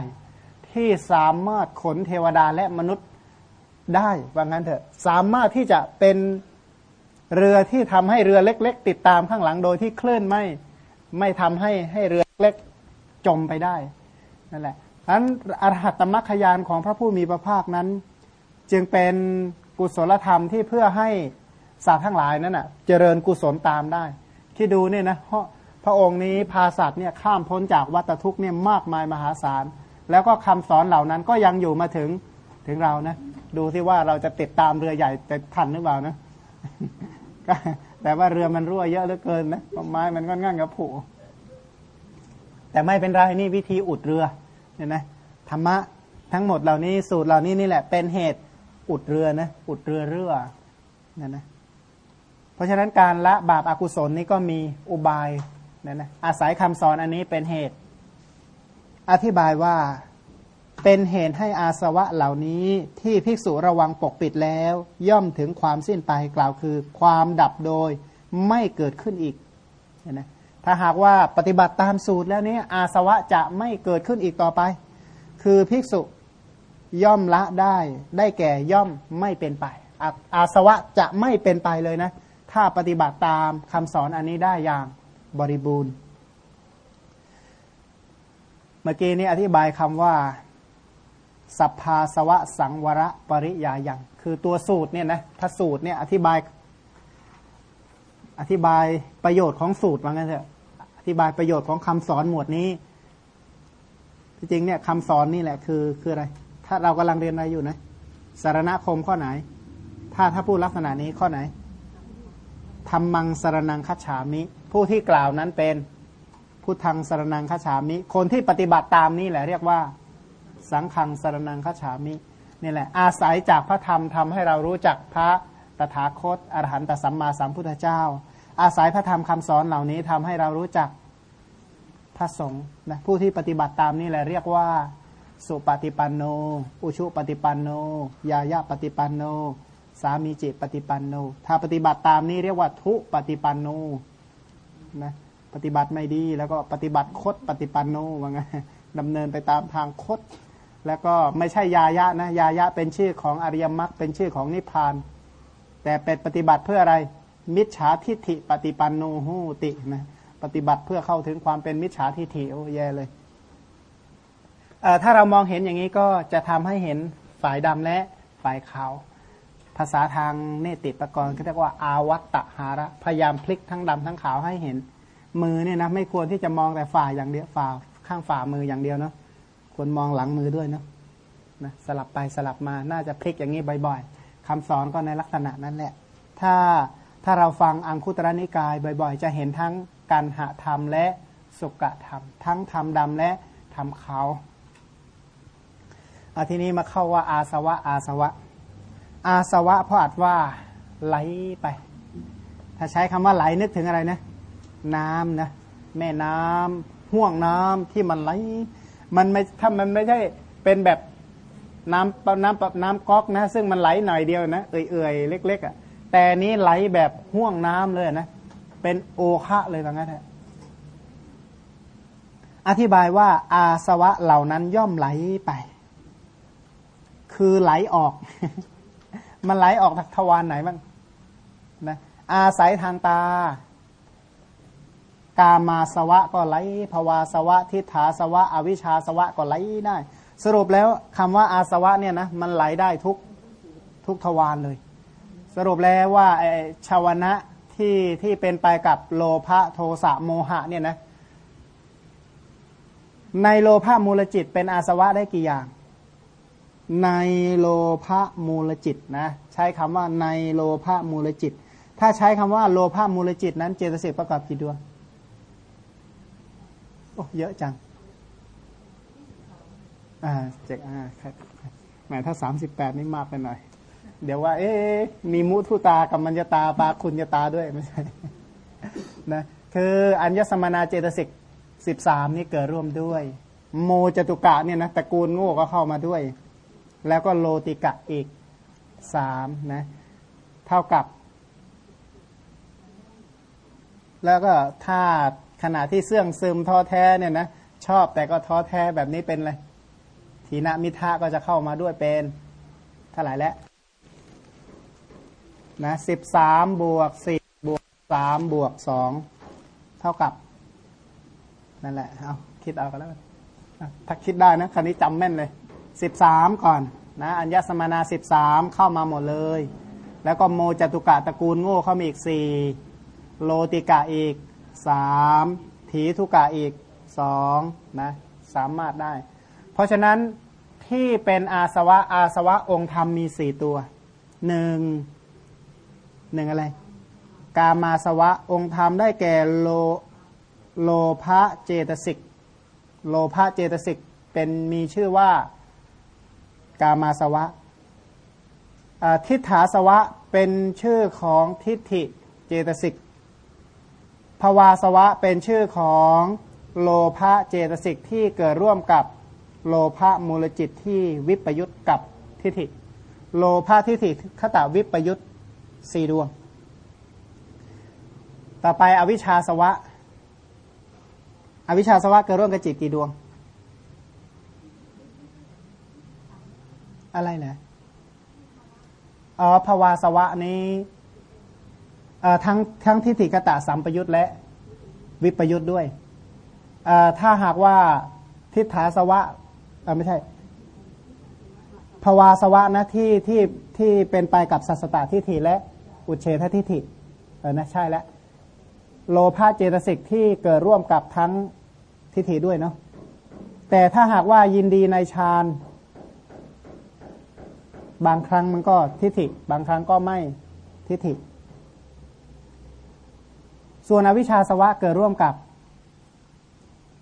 ที่สามารถขนเทวดาและมนุษย์ ได้ว่างั้นเถอะ สามารถที่จะเป็นเรือที่ทำให้เรือเล็ก ๆ ติดตามข้างหลังโดยที่คลื่นไม่ไม่ทำให้ให้เรือเล็กจมไปได้นั่นแหละฉะนั้นอรหัตตมรรคยานของพระผู้มีพระภาคนั้น จึงเป็นกุศลธรรมที่เพื่อให้สัตว์ทั้งหลายนั้นอะ เจริญกุศลตามได้ที่ดูเนี่ยนะเพราะพระองค์นี้พาสัตว์เนี่ยข้ามพ้นจากวัฏทุกข์เนี่ยมากมายมหาศาล แล้วก็คำสอนเหล่านั้นก็ยังอยู่มาถึงถึงเรานะ ดูที่ว่าเราจะติดตามเรือใหญ่แต่ทันหรือเปล่านะแต่ว่าเรือมันรั่วเยอะเหลือเกินนะไม้มันก็ง่างกับผูแต่ไม่เป็นไรนี่วิธีอุดเรือเนี่ยนะธรรมะทั้งหมดเหล่านี้สูตรเหล่านี้นี่แหละเป็นเหตุอุดเรือนะอุดเรือเรือเนี่ยนะเพราะฉะนั้นการละบาปอากุศลนี่ก็มีอุบายเนี่ยนะอาศัยคำสอนอันนี้เป็นเหตุ อธิบายว่า เป็นเหตุให้อาสวะเหล่านี้ที่ภิกษุระวังปกปิดแล้ว ย่อมถึงความสิ้นไปกล่าวคือ ความดับโดยไม่เกิดขึ้นอีกนะถ้าหากว่าปฏิบัติตามสูตรแล้วนี้อาสวะจะไม่เกิดขึ้นอีกต่อไป คือภิกษุย่อมละได้ ได้แก่ย่อมไม่เป็นไปอาสวะจะไม่เป็นไปเลยนะ ถ้าปฏิบัติตามคำสอนอันนี้ได้อย่างบริบูรณ์ เมื่อกี้นี้อธิบายคำว่า สัพพาสวะสังวรปริยายังคือตัวสูตรเนี่ยนะพระสูตรเนี่ยอธิบาย อธิบายประโยชน์ของสูตรว่างั้นเถอะอธิบายประโยชน์ของคำสอนหมวดนี้จริงเนี่ยคำสอนนี่แหละคือคืออะไร ถ้าเรากำลังเรียนอะไรอยู่นะสารณคมข้อไหน ถ้าถ้าพูดลักษณะนี้ข้อไหนธรรมังสารนังคัจฉามิ ผู้ที่กล่าวนั้นเป็นพุทธังสารนังคัจฉามิ คนที่ปฏิบัติตามนี่แหละเรียกว่า สังขังสารนังขาฉามินี่แหละอาศัยจากพระธรรมทำให้เรารู้จักพระตถาคตอรหันตสัมมาสัมพุทธเจ้า อาศัยพระธรรมคำสอนเหล่านี้ทำให้เรารู้จักพระสงฆ์นะผู้ที่ปฏิบัติตามนี่แหละเรียกว่าสุปฏิปันโน อุชุปฏิปันโน ยายาปฏิปันโน สามีจิตปฏิปันโน ถ้าปฏิบัติตามนี้เรียกว่าทุปฏิปันโนนะปฏิบัติไม่ดีแล้วก็ปฏิบัติคดปฏิปันโนว่าไงดำเนินไปตามทางคด แล้วก็ไม่ใช่ยายะนะยายะเป็นชื่อของอริยมรรคเป็นชื่อของนิพพาน แต่เป็นปฏิบัติเพื่ออะไร มิจฉาทิฏฐิปฏิปันโนหูตินะปฏิบัติเพื่อเข้าถึงความเป็นมิจฉาทิฏฐิโอ้แย่เลยเถ้าเรามองเห็นอย่างนี้ก็จะทำให้เห็นฝ่ายดำและฝ่ายขาว ภาษาทางเนติปกรณ์ก็เรียกว่า อาวัตตหาระพยายามพลิกทั้งดำทั้งขาวให้เห็น มือเนี่ยนะไม่ควรที่จะมองแต่ฝ่ายอย่างเดียวฝ่าข้างฝ่ามืออย่างเดียวเนาะ ควรมองหลังมือด้วยนะนะสลับไปสลับมาน่าจะพลิกอย่างนี้บ่อยๆคำสอนก็ในลักษณะนั้นแหละ ถ้าถ้าเราฟังอังคุตรนิกายบ่อย ๆ จะเห็นทั้งการหะธรรมและสุกะธรรม ทั้งธรรมดำและธรรมขาวอาทีนี้มาเข้าว่าอาสวะ อาสวะ อาสวะพราะอัดว่าไหลไป ถ้าใช้คำว่าไหลนึกถึงอะไรนะ น้ำนะ แม่น้ำห่วงน้ำที่มันไหล มันไม่ถ้ามันไม่ใช่เป็นแบบน้ำน้ำน้ำก๊อกนะ ซึ่งมันไหลหน่อยเดียวนะเอื่อยๆเล็ก ๆอะแต่นี้ไหลแบบห่วงน้ำเลยนะ เป็นโอคะเลยว่างั้นแหละอธิบายว่าอาสวะเหล่านั้นย่อมไหลไป คือไหลออก มันไหลออกทวารไหนบ้างนะอาศัยทางตา กามาสวะก็ไหลภวาสวะ ทิฏฐาสวะ อวิชชาสวะก็ไหลได้ สรุปแล้วคำว่าอาสวะเนี่ยนะมันไหลได้ทุกทุกทวารเลย สรุปแล้วว่าชาวนะที่ที่เป็นไปกับโลภะโทสะโมหะเนี่ยนะในโลภะมูลจิตเป็นอาสวะได้กี่อย่าง ในโลภะมูลจิตนะใช้คำว่าในโลภะมูลจิต ถ้าใช้คำว่าโลภะมูลจิตนั้นเจตสิกประกอบกี่ดวง อ้เยอะจัง อ่าเจ็กอ่าครับแหมถ้าสามสิบแปดนี่มากไปหน่อย เดี๋ยวว่า เอ๊มีมุทุตากับมัญญตาปาคุณยตาด้วยไม่ใช่นะคืออัญญสมนาเจตสิกสิบสามนี่เกิดร่วมด้วย โมจตุกะเนี่ยนะตระกูลโง่ก็เข้ามาด้วย แล้วก็โลติกะอีกสามนะเท่ากับ แล้วก็ถ้า ขณะที่เสื่องซึมท้อแท้เนี่ยนะชอบแต่ก็ท้อแท้แบบนี้เป็นเลยทีนมิทะก็จะเข้ามาด้วยเป็นเท่าไหร่แล้วนะสิบสามบวกสี่บวกสามบวกสองเท่ากับ นั่นแหละเอาคิดเอากันแล้วถ้าคิดได้นะคันนี้จำแม่นเลยสิบสามก่อนนะอัญญสมานาสิบสามเข้ามาหมดเลย แล้วก็โมจตุกะตระกูลโง่เข้ามาอีกสี่โลติกะอีก สามถีทุกะอีกสองนะสามารถได้ เพราะฉะนั้นที่เป็นอาสวะ อาสวะองค์ธรรมมีสี่ตัวหนึ่งหนึ่งอะไร กามาสวะองค์ธรรมได้แก่โลโลภะเจตสิก โลภะเจตสิกเป็นมีชื่อว่า กามาสวะทิฏฐาสวะเป็นชื่อของทิฏฐิเจตสิก ภวาสวะเป็นชื่อของโลภะเจตสิกที่เกิดร่วมกับโลภะมูลจิตที่วิปยุตกับทิฏฐิ โลภะทิฏฐิขตาวิปยุตสี่ดวง ต่อไปอวิชชาสวะ อวิชชาสวะเกิดร่วมกับจิตกี่ดวง อะไรนะอ๋อภวาสวะนี้ ทั้งทั้งทิฏฐิกตะสัมปยุตและวิปยุตด้วย ถ้าหากว่าทิฏฐาสวะไม่ใช่ภวาสวะนะที่ที่ที่เป็นไปกับสัสตตทิฏฐิและอุเฉททิฏฐิเออนะใช่แล้วโลภะเจตสิกที่เกิดร่วมกับทั้งทิฏฐิด้วยเนาะแต่ถ้าหากว่ายินดีในฌานบางครั้งมันก็ทิฏฐิ บางครั้งก็ไม่ทิฏฐิ ส่วนอวิชชาสวะเกิดร่วมกับ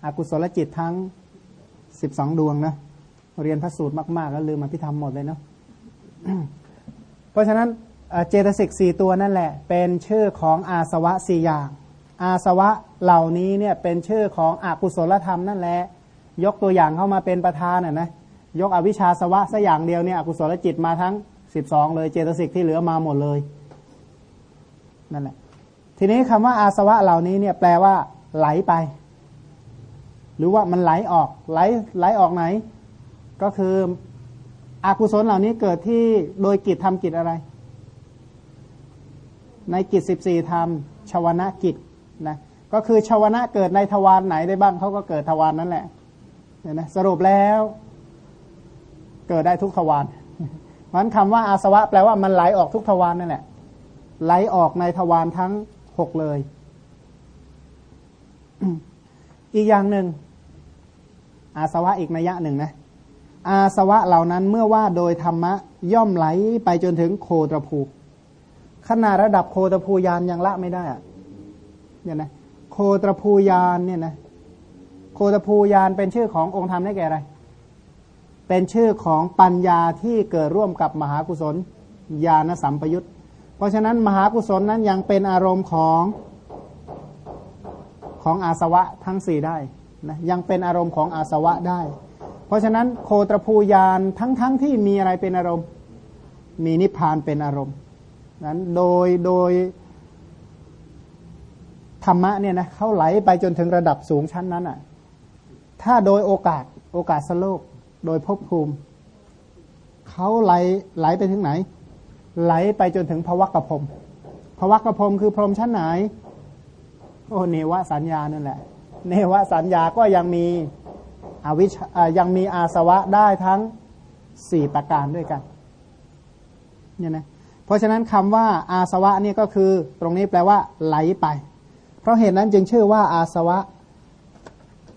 อกุศลจิตทั้งสิบสองดวงนะเรียนพระสูตรมากๆ แล้วลืมมาพิธรรมหมดเลยเนาะเพราะฉะนั้นเจตสิกสี่ตัวนั่นแหละ เป็นชื่อของอาสวะสี่อย่าง อาสวะเหล่านี้เนี่ยเป็นชื่อของอกุศลธรรมนั่นแหละ ยกตัวอย่างเข้ามาเป็นประธานน่ะนะยกอวิชชาสวะสัอย่างเดียวเนี่ยอกุศลจิตมาทั้งสิบสองเลยเจตสิกที่เหลือมาหมดเลยนั่นแหละ ทีนี้คำว่าอาสวะเหล่านี้เนี่ยแปลว่า ไหลไป หรือว่ามันไหลออกไหลไหลออกไหน ก็คืออากุศลเหล่านี้เกิดที่โดยกิจทำกิจอะไร ในกิจสิบสี่ทำชาวนะกิจนะก็คือชาวนะเกิดในทวารไหนได้บ้างเขาก็เกิดทวารนนั่นแหละเนี่ยนะสรุปแล้ว เกิดได้ทุกทวารมันคำว่าอาสวะ แปลว่ามันไหลออกทุกทวารนั่นแหละไหลออกในทวารทั้ง หกเลย อีกอย่างหนึ่ง อาสวะอีกนัยะหนึ่งนะ อาสวะเหล่านั้นเมื่อว่าโดยธรรมะ ย่อมไหลไปจนถึงโคตรภูขนาดระดับโคตรภูยานยังละไม่ได้อะเนี่ยนะโคตรภูยานเนี่ยนะโคตรภูยานเป็นชื่อขององค์ธรรมได้แก่อะไร เป็นชื่อของปัญญาที่เกิดร่วมกับมหากุศลญาณสัมปยุต เพราะฉะนั้นมหากุศลนั้นยังเป็นอารมณ์ของของอาสวะทั้งสี่ได้นะยังเป็นอารมณ์ของอาสวะได้ เพราะฉะนั้นโคตรภูยานทั้งๆทที่มีอะไรเป็นอารมณ์ มีนิพพานเป็นอารมณ์นั้นโดยโดยธรรมะเนี่ยนะเขาไหลไปจนถึงระดับสูงชั้นนั้นอะถ้าโดยโอกาสโอกาสสโลก โดยภพภูมิเขาไหลไหลไปถึงไหน ไหลไปจนถึงภวกกระพรมภวกกระพรมคือพรมชั้นไหน โอเนวสัญญานั่นแหละ เนวสัญญาก็ยังมีอวิชยังมีอาสวะได้ทั้งสี่ประการด้วยกันเนี่ยนะเพราะฉะนั้นคำว่าอาสวะนี่ก็คือตรงนี้แปลว่า ไหลไป เพราะเหตุนั้นจึงชื่อว่าอาสวะ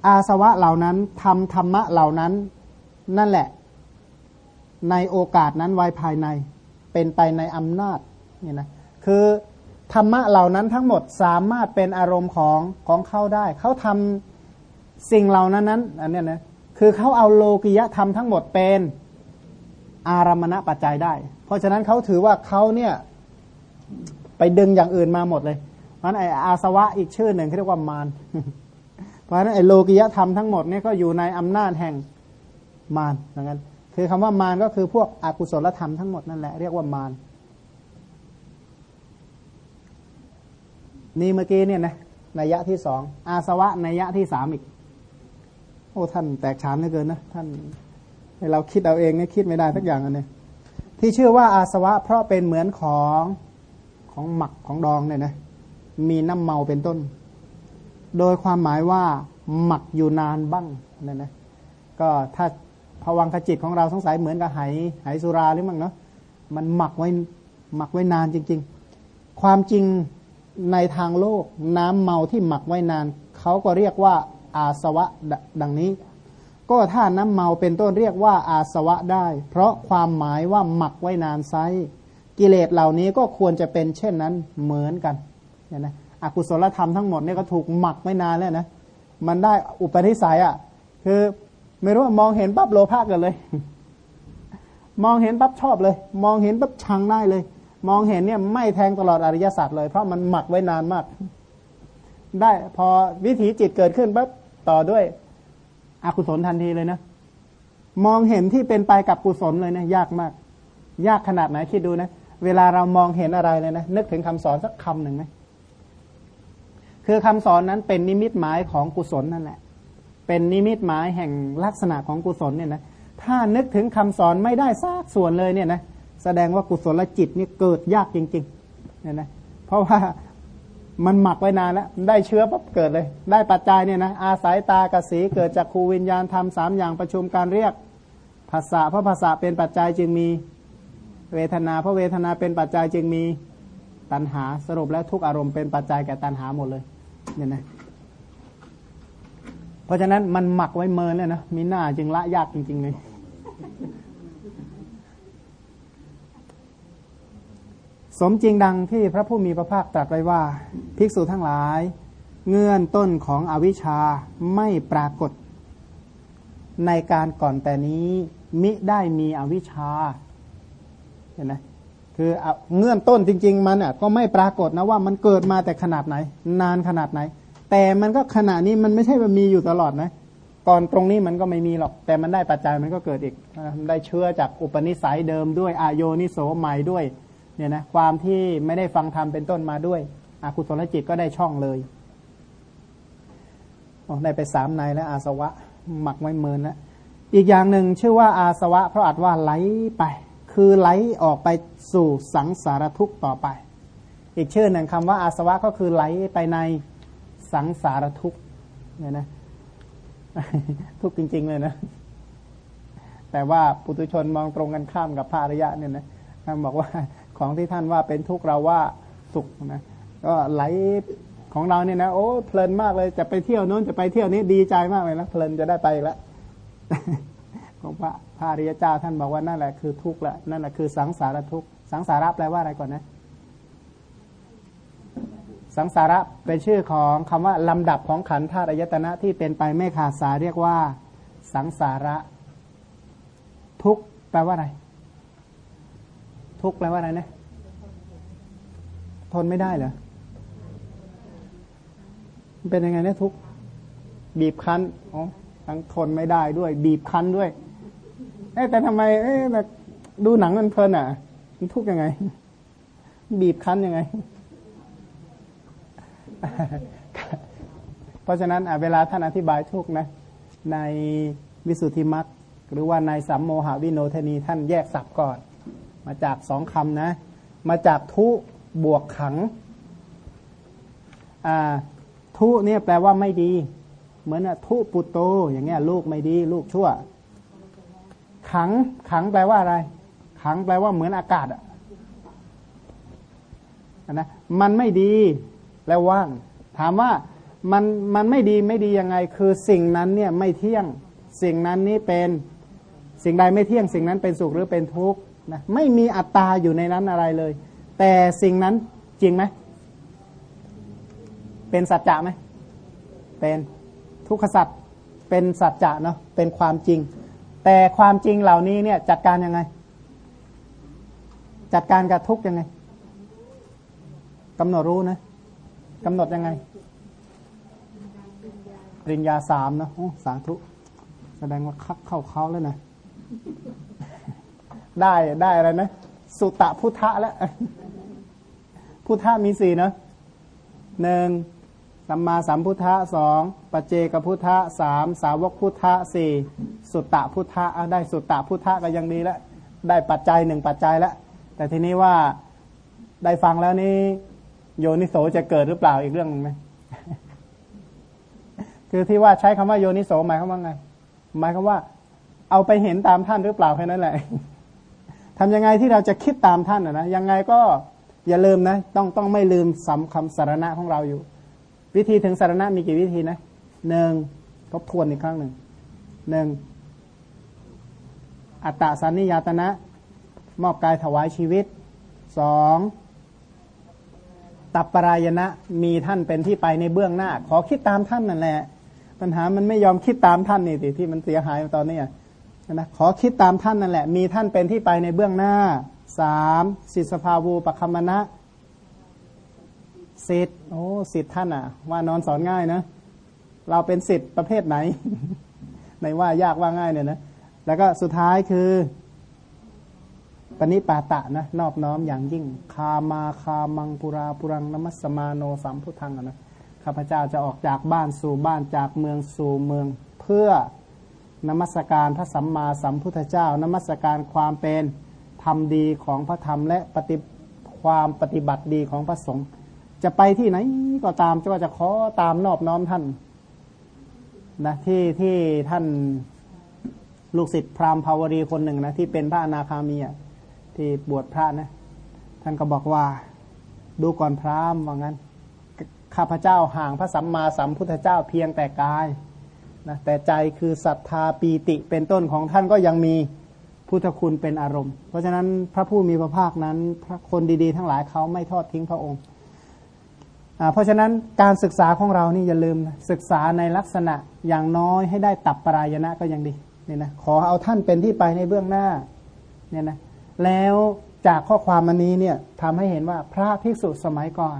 อาสวะเหล่านั้นทำธรรมะเหล่านั้น นั่นแหละ ในโอกาสนั้นไว้ภายใน เป็นไปในอำนาจนี่นะคือธรรมะเหล่านั้นทั้งหมดสามารถเป็นอารมณ์ของของเขาได้ เขาทำสิ่งเหล่านั้นนั้นอันนี้นะคือเขาเอาโลกิยธรรมทั้งหมดเป็นอารมณปัจจัยได้ เพราะฉะนั้นเขาถือว่าเขาเนี่ยไปดึงอย่างอื่นมาหมดเลย เพราะนั้นไออาสวะอีกชื่อหนึ่งเขาเรียกว่ามารเพราะฉะนั้นไอโลกิยธรรมทั้งหมดเนี่ยก็อยู่ในอำนาจแห่งมารอย่างนั้น คือคำว่ามารก็คือพวกอกุศลธรรมทั้งหมดนั่นแหละเรียกว่ามารนี่เมื่อกี้เนี่ยนะนัยยะที่สองอาสวะนัยยะที่สามอีก โอ้ท่านแตกฉานเหลือเกินนะท่านเราคิดเอาเองเนี่ยคิดไม่ได้สักอย่างอันนี้ที่ชื่อว่าอาสวะ เพราะเป็นเหมือนของของหมักของดองเนี่ยนะมีน้ำเมาเป็นต้น โดยความหมายว่าหมักอยู่นานบ้างเนี่ยนะก็ถ้า ภวังคจิตของเราสงสัยเหมือนกับไหไหสุราหรือมั้งเนาะมันหมักไว้หมักไว้นานจริง ๆ ความจริงในทางโลกน้ำเมาที่หมักไว้นานเขาก็เรียกว่าอาสวะดังนี้ ก็ถ้าน้ำเมาเป็นต้นเรียกว่าอาสวะได้ เพราะความหมายว่าหมักไว้นานไซกิเลสเหล่านี้ก็ควรจะเป็นเช่นนั้นเหมือนกันเนี่ยนะอกุศลธรรมทั้งหมดเนี่ยก็ถูกหมักไว้นานแล้วนะมันได้อุปนิสัยอะ่ะคือ ไม่รู้ว่ามองเห็นปั๊บโลภะกิดเลย มองเห็นปั๊บชอบเลย มองเห็นปั๊บชังได้เลย มองเห็นเนี่ยไม่แทงตลอดอริยสัจเลย เพราะมันหมักไว้นานมาก ได้พอวิถีจิตเกิดขึ้นปั๊บต่อด้วยอกุศลทันทีเลยนะ มองเห็นที่เป็นไปกับกุศลเลยนะยากมาก ยากขนาดไหนคิดดูนะ เวลาเรามองเห็นอะไรเลยนะ นึกถึงคำสอนสักคำหนึ่งไหมคือคำสอนนั้นเป็นนิมิตหมายของกุศลนั่นแหละ เป็นนิมิตหมายแห่งลักษณะของกุศลเนี่ยนะถ้านึกถึงคำสอนไม่ได้ซากส่วนเลยเนี่ยนะแสดงว่ากุศลจิตนี่เกิดยากจริงๆเนี่ยนะเพราะว่ามันหมักไว้นานแล้ว ได้เชื้อปั๊บเกิดเลย ได้ปัจจัยเนี่ยนะอาศัยตากสีเกิดจากครูวิญญาณทำสามอย่างประชุมการเรียกภาษาเพราะภาษาเป็นปัจจัยจึงมีเวทนา เพราะเวทนาเป็นปัจจัยจึงมีตัณหาสรุปแล้วทุกอารมณ์เป็นปัจจัยแก่ตัณหาหมดเลยเนี่ยนะ ราะฉะนั้นมันหมักไว้เมินเลยนะมีหน้าจึงละยากจริงๆเลยสมจริงดังที่พระผู้มีพระภาคตรัสไว้ว่า ภิกษุทั้งหลาย เงื่อนต้นของอวิชชาไม่ปรากฏ ในการก่อนแต่นี้ มิได้มีอวิชชาเห็นไหมคือเงื่อนต้นจริง ๆ มันอะก็ไม่ปรากฏนะว่ามันเกิดมาแต่ขนาดไหน นานขนาดไหน แต่มันก็ขณะนี้มันไม่ใช่ว่ามีอยู่ตลอดนะ ก่อนตรงนี้มันก็ไม่มีหรอก แต่มันได้ปัจจัยมันก็เกิดอีกได้เชื้อจากอุปนิสัยเดิมด้วยอโยนิโสใหม่ด้วยเนี่ยนะความที่ไม่ได้ฟังธรรมเป็นต้นมาด้วยอากุศลจิตก็ได้ช่องเลยได้ไปสามในแล้วอาสวะหมักไว้เมินแล้วอีกอย่างหนึ่งชื่อว่าอาสวะ เพราะอาจว่าไหลไป คือไหลออกไปสู่สังสารทุกข์ต่อไป อีกชื่อหนึ่งคำว่าอาสวะก็คือไหลไปใน สังสารทุกข์เนี่ยนะทุกข์จริง ๆ เลยนะ แต่ว่าปุถุชนมองตรงกันข้ามกับพระอริยะเนี่ยนะท่านบอกว่าของที่ท่านว่าเป็นทุกข์เราว่าสุขนะก็ไหลของเราเนี่ยนะโอ้เพลินมากเลยจะไปเที่ยวโน้นจะไปเที่ยวนี้ดีใจมากเลยนะเพลินจะได้ไปแล้วของพระพระอริยเจ้าท่านบอกว่านั่นแหละคือทุกข์ละนั่นแหละคือสังสารทุกข์สังสาระแปลว่าอะไรก่อนนะ สังสาระเป็นชื่อของคำว่าลำดับของขันธ์ธาตุอายตนะที่เป็นไปไม่ขาดสายเรียกว่า สังสาระ ทุกแปลว่าอะไร ทุกแปลว่าอะไรนะทนไม่ได้เหรอเป็นยังไงเนี่ยทุกบีบคั้นอ๋อทั้งทนไม่ได้ด้วย บีบคั้นด้วยเอ๊แต่ทำไมเอ๊แบบดูหนังมันเพลินอะ มันทุกยังไง บีบคั้นยังไง เพราะฉะนั้นเวลาท่านอธิบายทุกนะ ในวิสุทธิมัตหรือว่าในสัมโมหวิโนทนีท่านแยกสับก่อน มาจากสองคำนะ มาจากทุบวกขังทุเนี่ยแปลว่าไม่ดี เหมือนทุปุโต อย่างเงี้ยลูกไม่ดี ลูกชั่ว ขังขังแปลว่าอะไร ขังแปลว่าเหมือนอากาศอะนะมันไม่ดี แล้วว่าง ถามว่ามันมันไม่ดีไม่ดียังไง คือสิ่งนั้นเนี่ยไม่เที่ยงสิ่งนั้นนี่เป็นสิ่งใดไม่เที่ยงสิ่งนั้นเป็นสุขหรือเป็นทุกข์นะไม่มีอัตตาอยู่ในนั้นอะไรเลย แต่สิ่งนั้นจริงไหมเป็นสัจจะไหมเป็นทุกขสัจเป็นสัจจะเนาะเป็นความจริง แต่ความจริงเหล่านี้เนี่ยจัดการยังไง จัดการกับทุกยังไงกำหนดรู้นะ กำหนดยังไง ปริญญาสามเนาะโอ้สาธุ แสดงว่าคักเข้าเขาแล้วนะ ได้ได้อะไรนะ สุตะพุทธะแล้วพุทธะมีสี่เนาะหนึ่งสัมมาสัมพุทธะสองปเจกพุทธะสามสาวกพุทธะสี่สุตตะพุทธะได้สุตตะพุทธะก็ยังดีแล้วได้ปัจจัยหนึ่งปัจจัยแล้วแต่ทีนี้ว่าได้ฟังแล้วนี่ โยนิโสจะเกิดหรือเปล่าอีกเรื่องหนึ่งไหมคือที่ว่าใช้คำว่าโยนิโสหมายความว่าไง หมายความว่า เอาไปเห็นตามท่านหรือเปล่าแค่นั้นแหละทำยังไงที่เราจะคิดตามท่านนะยังไงก็อย่าลืมนะ ต้องต้องไม่ลืมสำคำสารณะของเราอยู่ วิธีถึงสารณะมีกี่วิธีนะหนึ่งทบทวนอีกครั้งหนึ่งหนึ่งอัตตาสันนิยตนะ มอบกายถวายชีวิตสอง ตับปรายณะมีท่านเป็นที่ไปในเบื้องหน้า ขอคิดตามท่านนั่นแหละ ปัญหามันไม่ยอมคิดตามท่านนี่สิที่มันเสียหายตอนนี้นะขอคิดตามท่านนั่นแหละ มีท่านเป็นที่ไปในเบื้องหน้าสามสิทธภาวูปคัมมณะสิทธิ์โอ้สิทธิ์ท่านอะ ว่านอนสอนง่ายนะ เราเป็นสิทธิ์ประเภทไหน ในว่ายากว่าง่ายเนี่ยนะแล้วก็สุดท้ายคือ ปณิปาตะนะนอบน้อมอย่างยิ่ง คามาคามังปุราปุรังนมัสมาโนสัมพุทธังนะข้าพเจ้าจะออกจากบ้านสู่บ้านจากเมืองสู่เมือง เพื่อนมัสการพระสัมมาสัมพุทธเจ้านมัสการความเป็นธรรมดีของพระธรรมและปฏิความปฏิบัติดีของพระสงฆ์จะไปที่ไหนก็ตามจะว่าจะขอตามนอบน้อมท่านนะที่ที่ท่านลูกศิษย์พราหมณ์ภาวรีคนหนึ่งนะที่เป็นพระอนาคามีอะ ที่บวชพระนะ ท่านก็บอกว่า ดูก่อนพราหมณ์ว่างั้น ข้าพเจ้าห่างพระสัมมาสัมพุทธเจ้าเพียงแต่กายนะแต่ใจคือศรัทธาปีติเป็นต้นของท่านก็ยังมีพุทธคุณเป็นอารมณ์ เพราะฉะนั้นพระผู้มีพระภาคนั้น พระคนดีๆ ทั้งหลายเขาไม่ทอดทิ้งพระองค์เพราะฉะนั้นการศึกษาของเรานี่อย่าลืมศึกษาในลักษณะอย่างน้อยให้ได้ตับปรายณะก็ยังดีเนี่ยนะขอเอาท่านเป็นที่ไปในเบื้องหน้าเนี่ยนะ แล้วจากข้อความอันนี้เนี่ยทำให้เห็นว่าพระภิกษุสมัยก่อน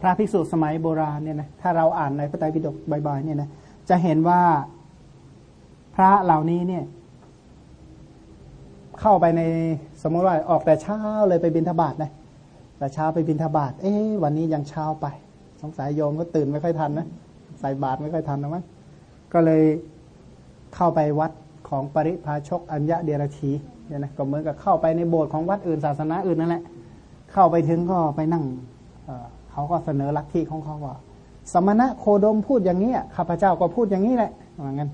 พระภิกษุสมัยโบราณเนี่ยนะถ้าเราอ่านในพระไตรปิฎกบ่อยๆเนี่ยนะจะเห็นว่าพระเหล่านี้เนี่ย เข้าไปในสมมติว่าออกแต่เช้าเลยไปบินทบาทนะแต่เช้าไปบินทบาทเอ๊ะวันนี้ยังเช้าไป สงสัยโยมก็ตื่นไม่ค่อยทันนะใส่บาตรไม่ค่อยทันนะมั้งก็เลยเข้าไปวัด ของปริพาชกอัญญะเดรธีเนี่ยนะก็เหมือนกับเข้าไปในโบสถ์ของวัดอื่นศาสนาอื่นนั่นแหละ เข้าไปถึงก็ไปนั่งเเขาก็เสนอลัทธิของเขาว่า สมณะโคดมพูดอย่างนี้ข้าพเจ้าก็พูดอย่างนี้แหละว่างั้น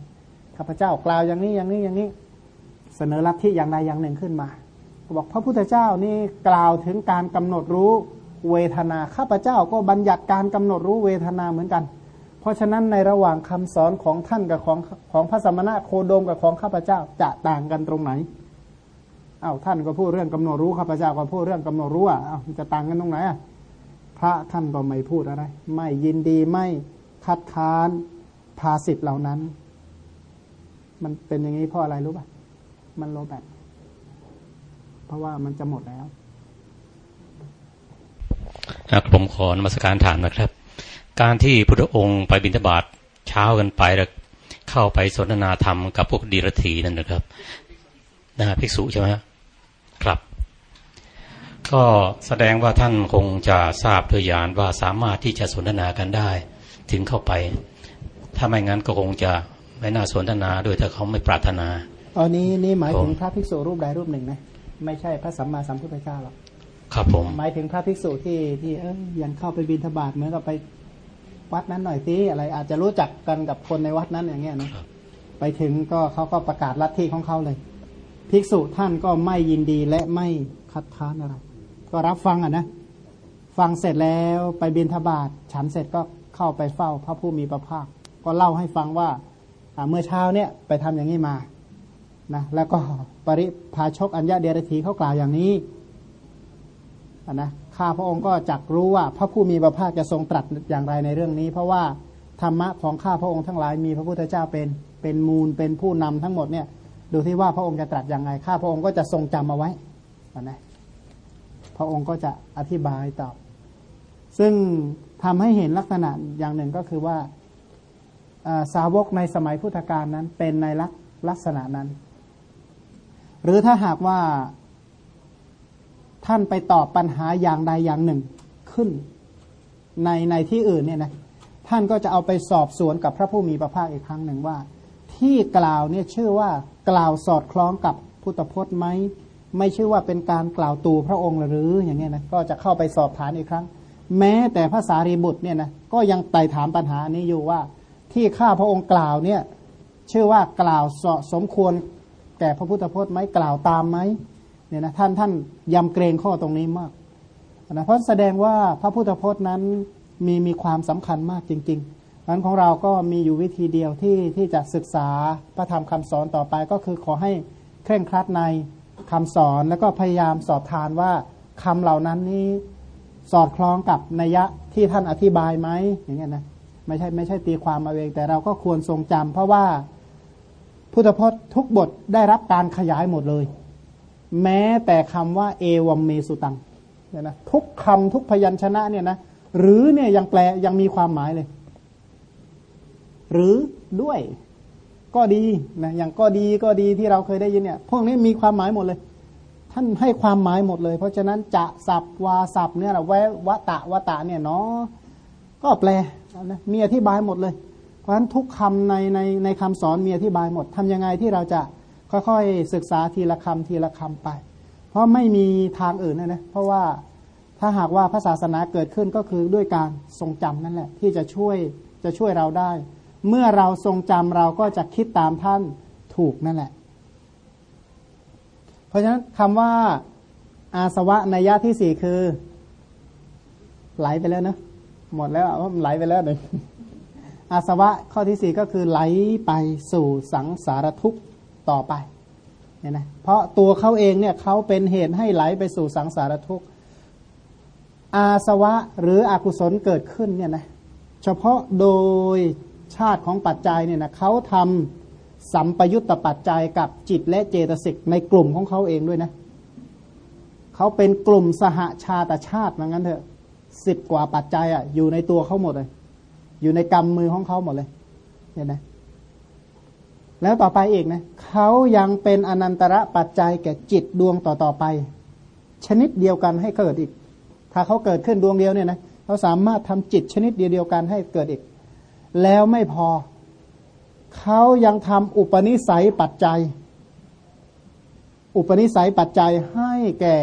ข้าพเจ้ากล่าวอย่างนี้อย่างนี้อย่างนี้ เสนอลัทธิอย่างใดอย่างหนึ่งขึ้นมาบอกพระพุทธเจ้านี่กล่าวถึงการกำหนดรู้เวทนาข้าพเจ้าก็บัญญัติการกำหนดรู้เวทนาเหมือนกัน เพราะฉะนั้นในระหว่างคำสอนของท่านกับของของพระสมณะโคดมกับของข้าพเจ้าจะต่างกันตรงไหนเอา้าท่านก็พูดเรื่องกำหนดรู้ข้าพเจ้าก็พูดเรื่องกำหนดรู้อะเอ้าจะต่างกันตรงไหนอะพระท่านก็ไม่พูดอะไร ไม่ยินดีไม่คัดค้านภาสิทธ์เหล่านั้น มันเป็นอย่างนี้เพราะอะไรรู้ป่ะ มันโลแบตเพราะว่ามันจะหมดแล้วครับผมขอนมัสการถามนะครับ การที่พุทธองค์ไปบิณฑบาตเช้ากันไปแล้วเข้าไปสนทนาธรรมกับพวกดีรถีนั่นนะครับนะภิกษุใช่ไหมครับ ก็แสดงว่าท่านคงจะทราบโดยญาณว่าสามารถที่จะสนทนากันได้ ถึงเข้าไป ถ้าไม่งั้นก็คงจะไม่น่าสนทนาโดยถ้าเขาไม่ปรารถนาอันนี้นี่หมายถึงพระภิกษุรูปใดรูปหนึ่งนะไม่ใช่พระสัมมาสัมพุทธเจ้าหรอกครับผมหมายถึงพระภิกษุที่ที่เออยังเข้าไปบินทบาทเหมือนกับไป วัดนั้นหน่อยสิอะไรอาจจะรู้จักกันกับคนในวัดนั้นอย่างเงี้ยนะไปถึงก็เขาก็ประกาศลัทธิของเขาเลย ภิกษุท่านก็ไม่ยินดีและไม่คัดค้านอะไร ก็รับฟังอะนะฟังเสร็จแล้วไปบินทบาทฉันเสร็จก็เข้าไปเฝ้าพระผู้มีพระภาค ก็เล่าให้ฟังว่าเมื่อเช้าเนี่ยไปทำอย่างนี้มานะแล้วก็ปริพาชกอัญญาเดรธีเขากล่าวอย่างนี้นะ ข้าพระองค์ก็จักรู้ว่า พระผู้มีพระภาคจะทรงตรัสอย่างไรในเรื่องนี้ เพราะว่าธรรมะของข้าพระองค์ทั้งหลายมีพระพุทธเจ้าเป็นเป็นมูลเป็นผู้นำทั้งหมดเนี่ยดูที่ว่าพระองค์จะตรัสอย่างไงข้าพระองค์ก็จะทรงจำเอาไว้นะพระองค์ก็จะอธิบายตอบ ซึ่งทำให้เห็นลักษณะอย่างหนึ่งก็คือว่าสาวกในสมัยพุทธกาลนั้นเป็นในลักษณะนั้น หรือถ้าหากว่า ท่านไปตอบปัญหาอย่างใดอย่างหนึ่งขึ้น ในในที่อื่นเนี่ยนะท่านก็จะเอาไปสอบสวนกับพระผู้มีพระภาคอีกครั้งหนึ่งว่า ที่กล่าวเนี่ยชื่อว่ากล่าวสอดคล้องกับพุทธพจน์ไหมไม่ชื่อว่าเป็นการกล่าวตูพระองค์หรืออย่างเงี้ยนะก็จะเข้าไปสอบถามอีกครั้ง แม้แต่พระสารีบุตรเนี่ยนะก็ยังไต่ถามปัญหานี้อยู่ว่า ที่ข้าพระองค์กล่าวเนี่ยชื่อว่ากล่าวสสมควรแก่พระพุทธพจน์ไหมกล่าวตามไหม เนี่ยนะท่านท่านยำเกรงข้อตรงนี้มากนะเพราะแสดงว่าพระพุทธพจน์นั้นมีมีความสำคัญมากจริงๆนั้นของเราก็มีอยู่วิธีเดียวที่ที่จะศึกษาพระธรรมคำสอนต่อไปก็คือขอให้เคร่งครัดในคำสอนแล้วก็พยายามสอบทานว่าคำเหล่านั้นนี้สอดคล้องกับนัยยะที่ท่านอธิบายไหมอย่างเงี้ยนะไม่ใช่ไม่ใช่ตีความมาเองแต่เราก็ควรทรงจำเพราะว่าพุทธพจน์ทุกบทได้รับการขยายหมดเลย แม้แต่คำว่า เอวัมเมสุตังเนี่ยนะทุกคำทุกพยัญชนะเนี่ยนะหรือเนี่ยยังแปลยังมีความหมายเลย หรือด้วย ก็ดีนะอย่างก็ดีก็ดีที่เราเคยได้ยินเนี่ย พวกนี้มีความหมายหมดเลย ท่านให้ความหมายหมดเลย เพราะฉะนั้นจะสับวาสับเนี่ยแหละแววตะวตะเนี่ยเนาะก็แปลนะมีอธิบายหมดเลย เพราะฉะนั้นทุกคำในในในคำสอนมีอธิบายหมดทำยังไงที่เราจะ ค่อยๆศึกษาทีละคำทีละคำไป เพราะไม่มีทางอื่นนะนะเพราะว่าถ้าหากว่าพระศาสนาเกิดขึ้นก็คือด้วยการทรงจำนั่นแหละ ที่จะช่วยจะช่วยเราได้ เมื่อเราทรงจำเราก็จะคิดตามท่านถูกนั่นแหละ เพราะฉะนั้นคำว่าอาสวะในยะที่สี่คือ ไหลไปแล้วนะหมดแล้วว่ามันไหลไปแล้วหนึ่งอาสวะข้อที่สี่ก็คือไหลไปสู่สังสารทุกข์ ต่อไปเนี่ยนะเพราะตัวเขาเองเนี่ยเขาเป็นเหตุให้ไหลไปสู่สังสารทุกข์อาสวะหรืออกุศลเกิดขึ้นเนี่ยนะเฉพาะโดยชาติของปัจจัยเนี่ยนะเขาทำสัมปยุตตปัจจัยกับจิตและเจตสิกในกลุ่มของเขาเองด้วยนะเขาเป็นกลุ่มสหาชาตชาติเหมือนกันเถอะสิบกว่าปัจจัยอะอยู่ในตัวเขาหมดเลย อยู่ในกรรมมือของเขาหมดเลยเห็นไหม แล้วต่อไปอีกนะเขายังเป็นอนันตระปัจจัยแก่จิตดวงต่อๆไป ชนิดเดียวกันให้เกิดอีก ถ้าเขาเกิดขึ้นดวงเดียวเนี่ยนะเขาสามารถทำจิตชนิดเดียวกันให้เกิดอีก แล้วไม่พอ เขายังทำอุปนิสัยปัจจัย อุปนิสัยปัจจัยให้แก่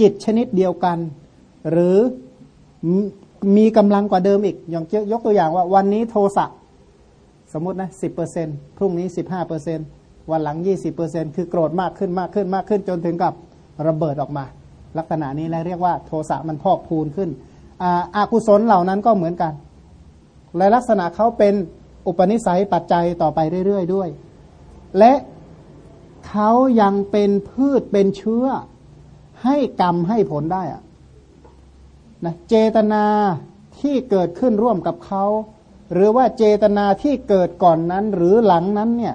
จิตชนิดเดียวกัน หรือมีกำลังกว่าเดิมอีก อย่างยกตัวอย่างว่าวันนี้โทสะ สมมตินะสิบเปอร์เซ็นพรุ่งนี้สิบห้าเปอร์เซ็นวันหลังยี่สิบเปอร์เซ็นคือโกรธมากขึ้นมากขึ้นมากขึ้นจนถึงกับระเบิดออกมา ลักษณะนี้แล้วเรียกว่าโทสะมันพอกพูนขึ้นอากุศลเหล่านั้นก็เหมือนกันและลักษณะเขาเป็นอุปนิสัยปัจจัยต่อไปเรื่อยๆด้วย และเขายังเป็นพืชเป็นเชื้อ ให้กรรมให้ผลได้อะนะเจตนาที่เกิดขึ้นร่วมกับเขา หรือว่าเจตนาที่เกิดก่อนนั้นหรือหลังนั้นเนี่ย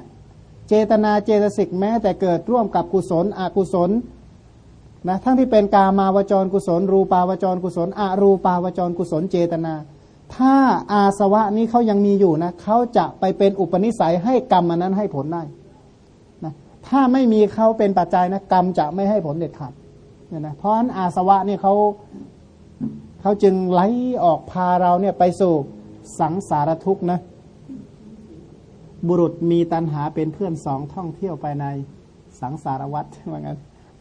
เจตนาเจตสิกแม้แต่เกิดร่วมกับกุศลอกุศลนะทั้งที่เป็นกามาวจรกุศล รูปาวจรกุศลอรูปาวจรกุศลเจตนา ถ้าอาสวะนี้เขายังมีอยู่นะเขาจะไปเป็นอุปนิสัยให้กรรมนั้นให้ผลได้นะถ้าไม่มีเขาเป็นปัจจัยนะกรรมจะไม่ให้ผลเด็ดขาดเนี่ยนะเพราะฉะนั้นอาสวะนี่เขาเขาจึงไหลออกพาเราเนี่ยไปสู่ สังสารทุกข์นะ บุรุษมีตันหาเป็นเพื่อนสองท่องเที่ยวไปในสังสารวัฏว่างั้น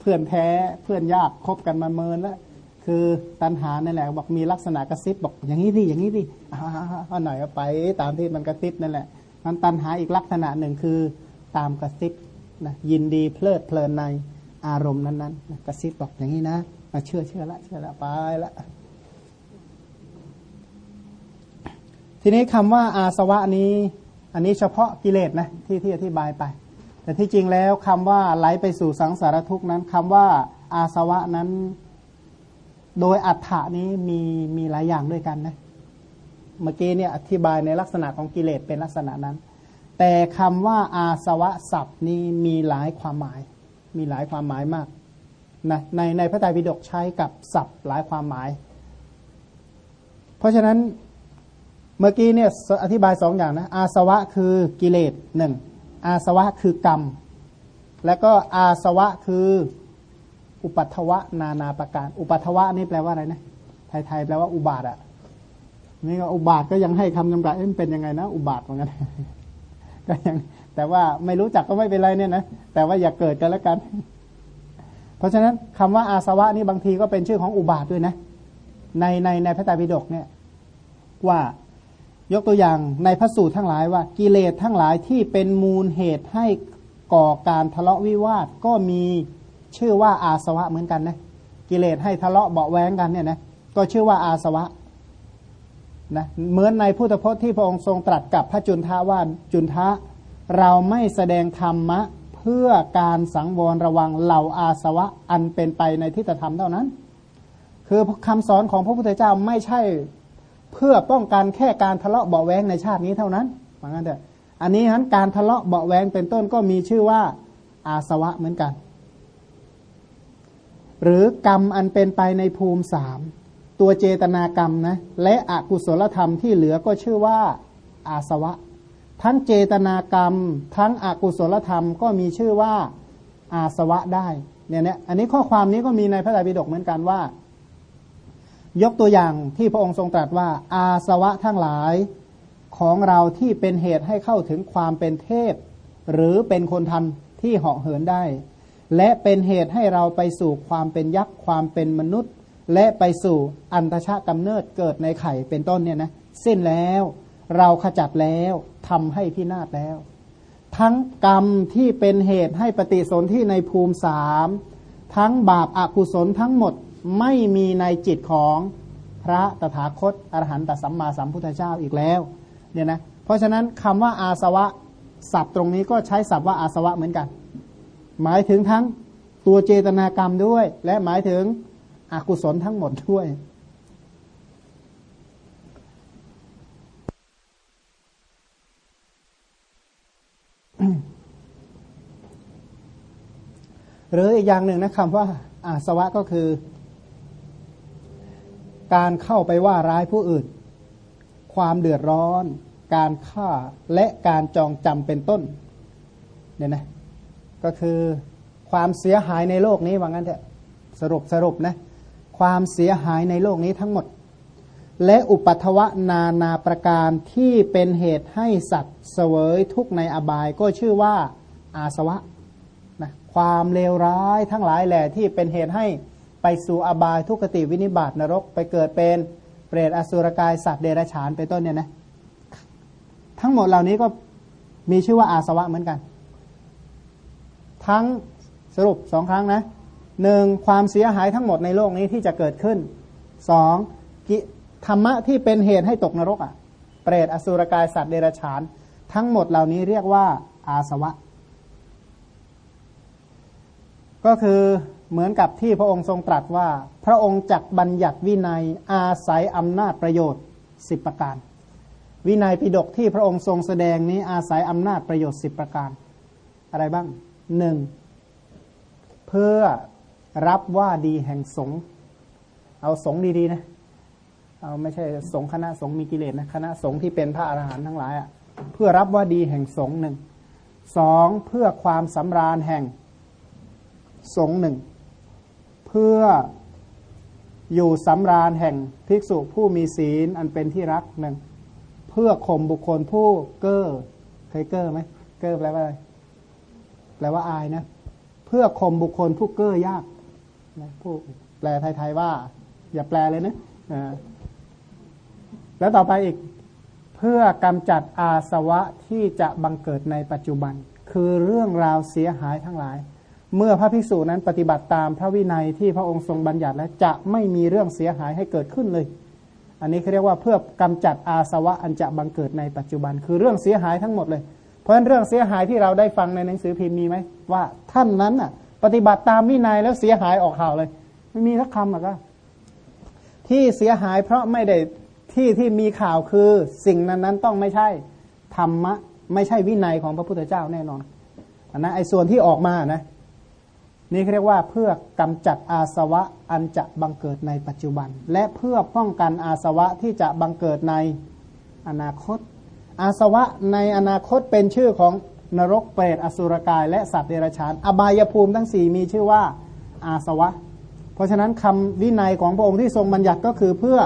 พื่อนแท้เพื่อนยากคบกันมาเมินแล้วคือตันหานั่นแหละ บอกมีลักษณะกระซิบบอกอย่างนี้ดิอย่างนี้ดิเอาหน่อยเอาไป ตามที่มันกระซิบนั่นแหละมันตันหาอีกลักษณะหนึ่งคือตามกระซิบนะยินดีเพลิดเพลินในอารมณ์นั้นๆนกระซิบบอกอย่างนี้นะมาเชื่อเชื่อละเชื่อละไปละ ทีนี้คำว่าอาสวะนี้ อันนี้เฉพาะกิเลสนะที่ที่อธิบายไป แต่ที่จริงแล้วคำว่าไหลไปสู่สังสารทุกข์นั้นคำว่าอาสวะนั้น โดยอัฏฐานี้มีมีหลายอย่างด้วยกันนะเมื่อกี้เนี่ยอธิบายในลักษณะของกิเลสเป็นลักษณะนั้น แต่คำว่าอาสวะศัพท์นี้มีหลายความหมาย มีหลายความหมายมากนะในในพระไตรปิฎกใช้กับศัพท์หลายความหมาย เพราะฉะนั้น เมื่อกี้เนี่ยอธิบายสองอย่างนะอาสวะคือกิเลสหนึ่งอาสวะคือกรรม แล้วก็อาสวะคืออุปัตวะนานาประการ อุปัตวะนี่แปลว่าอะไรนะไทยๆแปลว่าอุบาทอะ่ะนี่ก็อุบาทก็ยังให้คำจำกัดเป็นยังไงนะ อุบาทเหมือนกันก็ยังแต่ว่าไม่รู้จักก็ไม่เป็นไรเนี่ยนะแต่ว่าอย่าเกิดกันแล้วกัน เพราะฉะนั้นคำว่าอาสวะนี่บางทีก็เป็นชื่อของอุบาทด้วยนะ ในในในพระไตรปิฎกเนี่ยว่า ยกตัวอย่างในพระสูตรทั้งหลายว่า กิเลสทั้งหลายที่เป็นมูลเหตุให้ก่อการทะเลาะวิวาทก็มีชื่อว่าอาสวะเหมือนกันนะกิเลสให้ทะเลาะเบาแวงกันเนี่ยนะก็ชื่อว่าอาสวะนะเหมือนในพุทธพจน์ที่พระองค์ทรงตรัสกับพระจุนทะว่าจุนทะเราไม่แสดงธรรมะเพื่อการสังวรระวังเหล่าอาสวะอันเป็นไปในทิฏฐธรรมเท่านั้น คือคำสอนของพระพุทธเจ้าไม่ใช่ เพื่อป้องกันแค่การทะเลาะเบาแวงในชาตินี้เท่านั้นเหมือนกันเถอะอันนี้นั้นการทะเลาะเบาแวงเป็นต้นก็มีชื่อว่าอาสวะเหมือนกัน หรือกรรมอันเป็นไปในภูมิสามตัวเจตนากรรมนะและอกุศลธรรมที่เหลือก็ชื่อว่าอาสวะ ทั้งเจตนากรรม ทั้งอกุศลธรรมก็มีชื่อว่าอาสวะได้เนี่ยเนี่ยอันนี้ข้อความนี้ก็มีในพระไตรปิฎกเหมือนกันว่า ยกตัวอย่างที่พระองค์ทรงตรัสว่า อาสวะทั้งหลายของเราที่เป็นเหตุให้เข้าถึงความเป็นเทพ หรือเป็นคนทำที่เหาะเหินได้ และเป็นเหตุให้เราไปสู่ความเป็นยักษ์ความเป็นมนุษย์ และไปสู่อันตชากำเนิดเกิดในไข่เป็นต้นเนี่ยนะสิ้นแล้ว เราขจัดแล้วทำให้พินาศแล้ว ทั้งกรรมที่เป็นเหตุให้ปฏิสนธิในภูมิสามทั้งบาปอากุศลทั้งหมด ไม่มีในจิตของพระตถาคตอรหันตสัมมาสัมพุทธเจ้าอีกแล้วเนี่ยนะเพราะฉะนั้นคำว่าอาสวะศัพท์ตรงนี้ก็ใช้ศัพท์ว่าอาสวะเหมือนกัน หมายถึงทั้งตัวเจตนากรรมด้วย และหมายถึงอกุศลทั้งหมดด้วยหรืออีกอย่างหนึ่งนะคำว่าอาสวะก็คือ การเข้าไปว่าร้ายผู้อื่น ความเดือดร้อน การฆ่าและการจองจำเป็นต้นเนี่ยนะก็คือความเสียหายในโลกนี้ว่างั้นเถอะสรุปสรุปนะความเสียหายในโลกนี้ทั้งหมด และอุปัทวะนานาประการที่เป็นเหตุให้สัตว์เสวยทุกในอบายก็ชื่อว่าอาสวะนะความเลวร้ายทั้งหลายแหละที่เป็นเหตุให้ ไปสู่อบายทุกติวินิบาตนรก ไปเกิดเป็นเปรตอสุรกายสัตว์เดรัจฉานเป็นต้นเนี่ยนะทั้งหมดเหล่านี้ก็มีชื่อว่าอาสวะเหมือนกัน ทั้งสรุปสองครั้งนะหนึ่งความเสียหายทั้งหมดในโลกนี้ที่จะเกิดขึ้นสองธรรมะที่เป็นเหตุให้ตกนรกอะ เปรตอสุรกายสัตว์เดรัจฉาน ทั้งหมดเหล่านี้เรียกว่าอาสวะ ก็คือ เหมือนกับที่พระองค์ทรงตรัสว่า พระองค์จักบัญญัติวินัยอาศัยอำนาจประโยชน์สิบประการ วินัยปิฎกที่พระองค์ทรงแสดงนี้อาศัยอำนาจประโยชน์สิบประการ อะไรบ้างหนึ่งเพื่อรับว่าดีแห่งสงเอาสงดีๆนะเอาไม่ใช่สงคณะสงมีกิเลสนะคณะสงที่เป็นพระอรหันต์ทั้งหลายอะ่ะเพื่อรับว่าดีแห่งสงหนึ่งสองเพื่อความสำราญแห่งสงหนึ่ง เพื่ออยู่สำราญแห่งภิกษุผู้มีศีลอันเป็นที่รักหนึ่งเพื่อข่มบุคคลผู้เก้อเคยเก้อไหมเก้อแปลว่าอะไรแปลว่าอายนะ เพื่อข่มบุคคลผู้เก้อยากนะผู้แปลไทยๆว่า อย่าแปลเลยนะแล้วต่อไปอีกเพื่อกำจัดอาสวะที่จะบังเกิดในปัจจุบัน คือเรื่องราวเสียหายทั้งหลาย เมื่อพระภิกษุนั้นปฏิบัติตามพระวินัยที่พระองค์ทรงบัญญัติแล้วจะไม่มีเรื่องเสียหายให้เกิดขึ้นเลย อันนี้เขาเรียกว่าเพื่อกำจัดอาสวะอันจะบังเกิดในปัจจุบัน คือเรื่องเสียหายทั้งหมดเลย เพราะฉะนั้นเรื่องเสียหายที่เราได้ฟังในหนังสือพิมพ์มีไหมว่าท่านนั้นอะ ปฏิบัติตามวินัยแล้วเสียหายออกข่าวเลย ไม่มีทักคำหรอกก็ที่เสียหายเพราะไม่ได้ที่ที่มีข่าวคือสิ่งนั้นนั้นต้องไม่ใช่ธรรมะ ไม่ใช่วินัยของพระพุทธเจ้าแน่นอนอันนะไอ้ส่วนที่ออกมานะ นี่เรียกว่าเพื่อกำจัดอาสวะอันจะบังเกิดในปัจจุบัน และเพื่อป้องกันอาสวะที่จะบังเกิดในอนาคต อาสวะในอนาคตเป็นชื่อของนรกเปรตอสุรกาย และสัตว์เดรัจฉาน อบายภูมิทั้งสี่มีชื่อว่าอาสวะ เพราะฉะนั้นคำวินัยของพระองค์ที่ทรงบัญญัติก็คือเพื่อ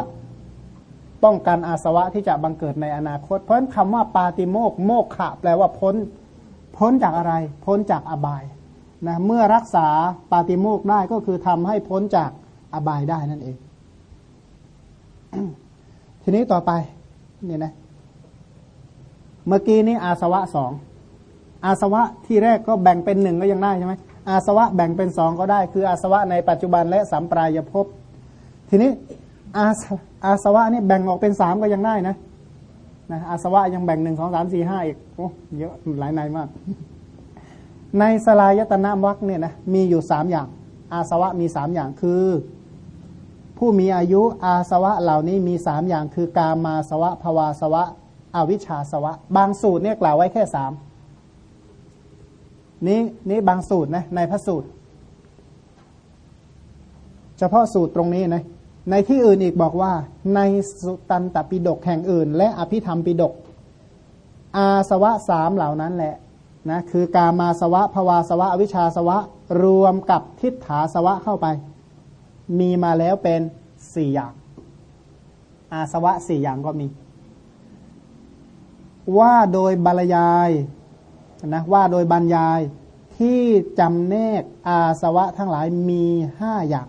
ป้องกันอาสวะที่จะบังเกิดในอนาคต เพราะฉะนั้นคำว่าปาติโมกโมกขะแปลว่าพ้น พ้นจากอะไร พ้นจากอบาย นะเมื่อรักษาปาติโมกได้ก็คือทำให้พ้นจากอบายได้นั่นเอง ทีนี้ต่อไปนี่นะเมื่อกี้นี้อาสวะสองอาสวะที่แรกก็แบ่งเป็นหนึ่งก็ยังได้ใช่ไหมอาสวะแบ่งเป็นสองก็ได้ คืออาสวะในปัจจุบันและสัมปรายภพทีนี้อาสอาสวะนี่แบ่งออกเป็นสามก็ยังได้นะนะอาสวะยังแบ่งหนึ่งสองสามสี่ห้าอีกโอ้เยอะหลายในมาก ในสลายตนะวักเนี่ยนะมีอยู่สามอย่าง อาสวะมีสามอย่างคือ ผู้มีอายุอาสวะเหล่านี้มีสามอย่าง คือกามาสวะภวาสวะ อวิชชาสวะ บางสูตรเนี่ยกล่าวไว้แค่สามนี้นี้บางสูตรนะในพระสูตร เฉพาะสูตรตรงนี้นะในที่อื่นอีกบอกว่า ในสุตันตปิฎกแห่งอื่น และอภิธรรมปิฎกอาสวะสามเหล่านั้นแหละ นะคือกามาสวะภวาสวะอวิชชาสวะรวมกับทิฏฐาสวะเข้าไป มีมาแล้วเป็นสี่อย่างอาสวะสี่อย่างก็มี ว่าโดยบรรยายนะว่าโดยบรรยายที่จำแนกอาสวะทั้งหลายมีห้าอย่าง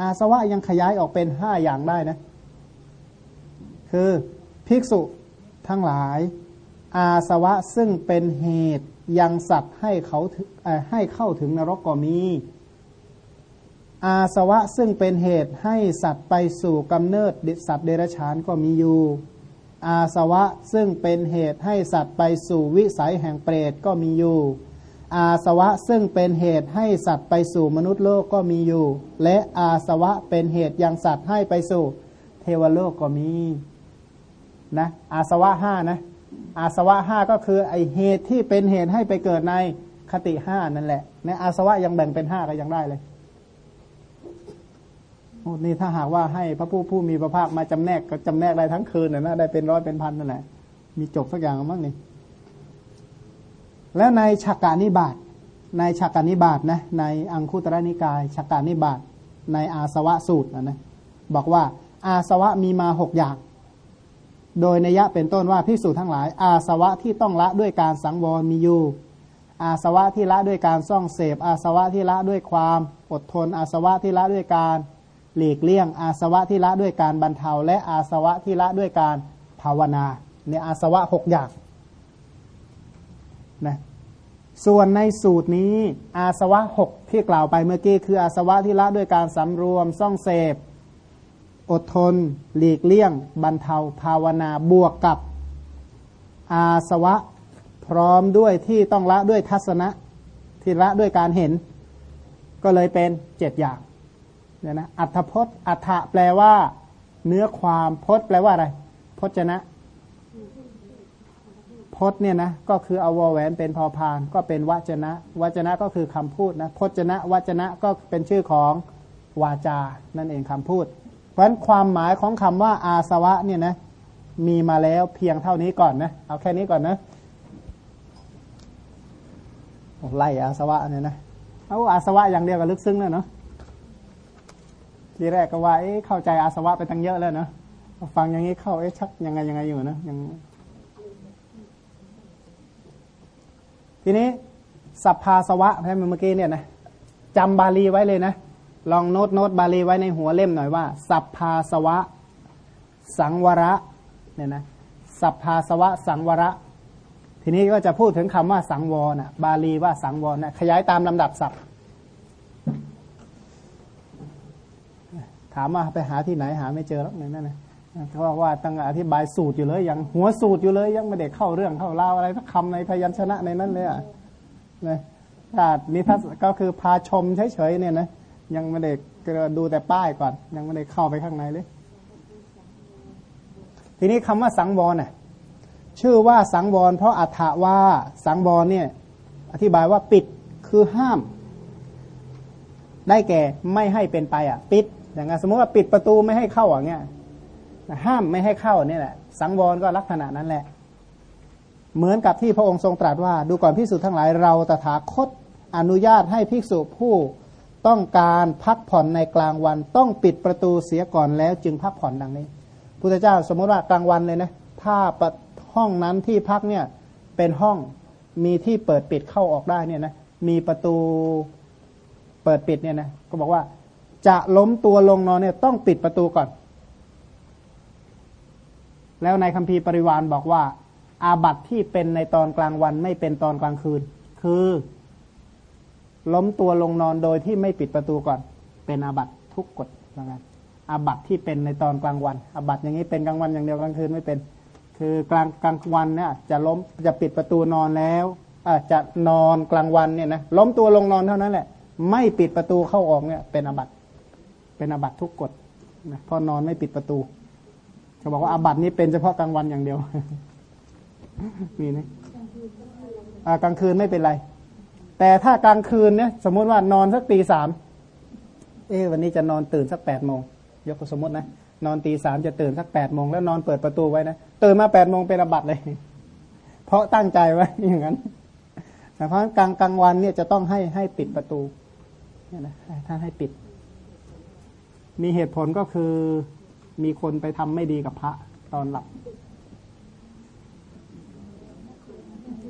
อาสวะยังขยายออกเป็นห้าอย่างได้นะ คือ ภิกษุทั้งหลาย อาสวะซึ่งเป็นเหตุยังสัตว์ให้เขาให้เข้าถึงนรกก็มี อาสวะซึ่งเป็นเหตุให้สัตว์ไปสู่กำเนิดสัตว์เดรัจฉานก็มีอยู่ อาสวะซึ่งเป็นเหตุให้สัตว์ไปสู่วิสัยแห่งเปรตก็มีอยู่ อาสวะซึ่งเป็นเหตุให้สัตว์ไปสู่มนุษย์โลกก็มีอยู่ และอาสวะเป็นเหตุยังสัตว์ให้ไปสู่เทวโลกก็มีนะอาสวะห้านะ อาสวะห้าก็คือไอเหตุที่เป็นเหตุให้ไปเกิดในคติห้านั่นแหละในอาสวะยังแบ่งเป็นห้าก็ยังได้เลยนี่ถ้าหากว่าให้พระผู้ผู้มีพระภาคมาจำแนกก็จำแนกได้ทั้งคืนนะได้เป็นร้อยเป็นพันนั่นแหละ มีจบสักอย่างมั้งนี่แล้วในฉักกานิบาตในฉักกานิบาตนะในอังคุตระนิกายฉักกานิบาตในอาสวะสูตรนะนะบอกว่าอาสวะมีมาหกอย่าง โดยนัยะเป็นต้นว่าพิสูจทั้งหลาย อาสวะที่ต้องละด้วยการสังวรมีอยู่ อาสวะที่ละด้วยการซ่องเสพ อาสวะที่ละด้วยความอดทน อาสวะที่ละด้วยการหลีกเลี่ยง อาสวะที่ละด้วยการบรรเทา และอาสวะที่ละด้วยการภาวนาเนี่ยอาสวะหกอย่างนะส่วนในสูตรนี้อาสวะหกที่กล่าวไปเมื่อกี้คืออาสวะที่ละด้วยการสำรวม ซ่องเสพ อดทน หลีกเลี่ยง บรรเทาภาวนาบวกกับอาสวะ พร้อมด้วยที่ต้องละด้วยทัศนะที่ละด้วยการเห็น ก็เลยเป็นเจ็ดอย่างเนี่ยนะอัฐพจน์อัฐะแปลว่า เนื้อความพจน์แปลว่าอะไร พจนะ พจน์เนี่ยนะก็คือเอาวแหวนเป็นพอพาน ก็เป็นวจนะวจนะก็คือคำพูดนะพจนะวจนะก็เป็นชื่อของวาจา นั่นเองคำพูด ราะฉะนั้นความหมายของคำว่าอาสวะเนี่ยนะมีมาแล้วเพียงเท่านี้ก่อนนะเอาแค่นี้ก่อนนะไล่อาสวะเนี่ยนะเอาอาสวะอย่างเดียวก็ลึกซึ้งแล้วเนาะทีแรกก็ว่าเข้าใจอาสวะไปตั้งเยอะแล้วเนาะฟังอย่างนี้เข้าเอ๊ะชักยังไงยังไงอยู่นะยังทีนี้สัพพาสวะใช่ไหมเมื่อกี้เนี่ยนะจำบาลีไว้เลยนะ ลองโน้ตโน้ตบาลีไว้ในหัวเล่มหน่อยว่า สัพพาสวะ สังวระเนี่ยนะสัพพาสวะสังวระ ทีนี้ก็จะพูดถึงคำว่าสังวรนะบาลีว่าสังวรนะขยายตามลำดับศัพท์ถามว่าไปหาที่ไหนหาไม่เจอแล้วนั่นนะเขาบอกว่าตั้งอธิบายสูตรอยู่เลย ยังหัวสูตรอยู่เลย ยังไม่ได้เข้าเรื่องเข้าเล่าอะไรสักคำในพยัญชนะในนั้นเลยอะนะถ้านิทัศก็คือพาชมเฉยๆเนี่ยนะ ยังไม่ได้ดูแต่ป้ายก่อน ยังไม่ได้เข้าไปข้างในเลย ทีนี้คำว่าสังวรน่ะชื่อว่าสังวร เพราะอัฏฐว่าสังวรเนี่ย อธิบายว่าปิดคือห้าม ได้แก่ไม่ให้เป็นไปอะ ปิด อย่างสมมติว่าปิดประตูไม่ให้เข้าอย่างเงี้ยห้ามไม่ให้เข้าเนี่ยแหละ สังวรก็ลักษณะนั้นแหละ เหมือนกับที่พระองค์ทรงตรัสว่า ดูก่อนพิสูจน์ทั้งหลายเราตถาคตอนุญาตให้ภิกษุผู้ ต้องการพักผ่อนในกลางวัน ต้องปิดประตูเสียก่อนแล้ว จึงพักผ่อนดังนี้พุทธเจ้าสมมติว่ากลางวันเลยนะถ้าห้องนั้นที่พักเนี่ยเป็นห้องมีที่เปิดปิดเข้าออกได้เนี่ยนะมีประตูเปิดปิดเนี่ยนะก็บอกว่าจะล้มตัวลงนอนเนี่ยต้องปิดประตูก่อน แล้วในคัมภีร์ปริวานบอกว่า อาบัติที่เป็นในตอนกลางวันไม่เป็นตอนกลางคืน คือ ล้มตัวลงนอนโดยที่ไม่ปิดประตูก่อน เป็นอาบัตทุกกฎเหมือนกันอาบัตที่เป็นในตอนกลางวันอาบัตอย่างนี้เป็นกลางวันอย่างเดียวกลางคืนไม่เป็น คือกลางกลางวันเนี่ยจะล้มจะปิดประตูนอนแล้วอาจจะนอนกลางวันเนี่ยนะล้มตัวลงนอนเท่านั้นแหละ ไม่ปิดประตูเข้าออกเนี่ย เป็นอาบัตเป็นอาบัตทุกกฎนะพอนอนไม่ปิดประตูเขาบอกว่าอาบัตนี้เป็นเฉพาะกลางวันอย่างเดียวมีนะกลางคืนไม่เป็นไร แต่ถ้ากลางคืนเนี่ยสมมุติว่านอนสักตีสามเอ๊วันนี้จะนอนตื่นสักแปดโมงยกสมมตินะนอนตีสามจะตื่นสักแปดโมงแล้วนอนเปิดประตูไว้นะตื่นมาแปดโมงเป็นอบัตเลย เพราะตั้งใจไว้อย่างนั้นแต่เพราะกลางกลางวันเนี่ยจะต้องให้ให้ปิดประตูเนี่ยนะท่านให้ปิด มีเหตุผลก็คือมีคนไปทำไม่ดีกับพระตอนหลับ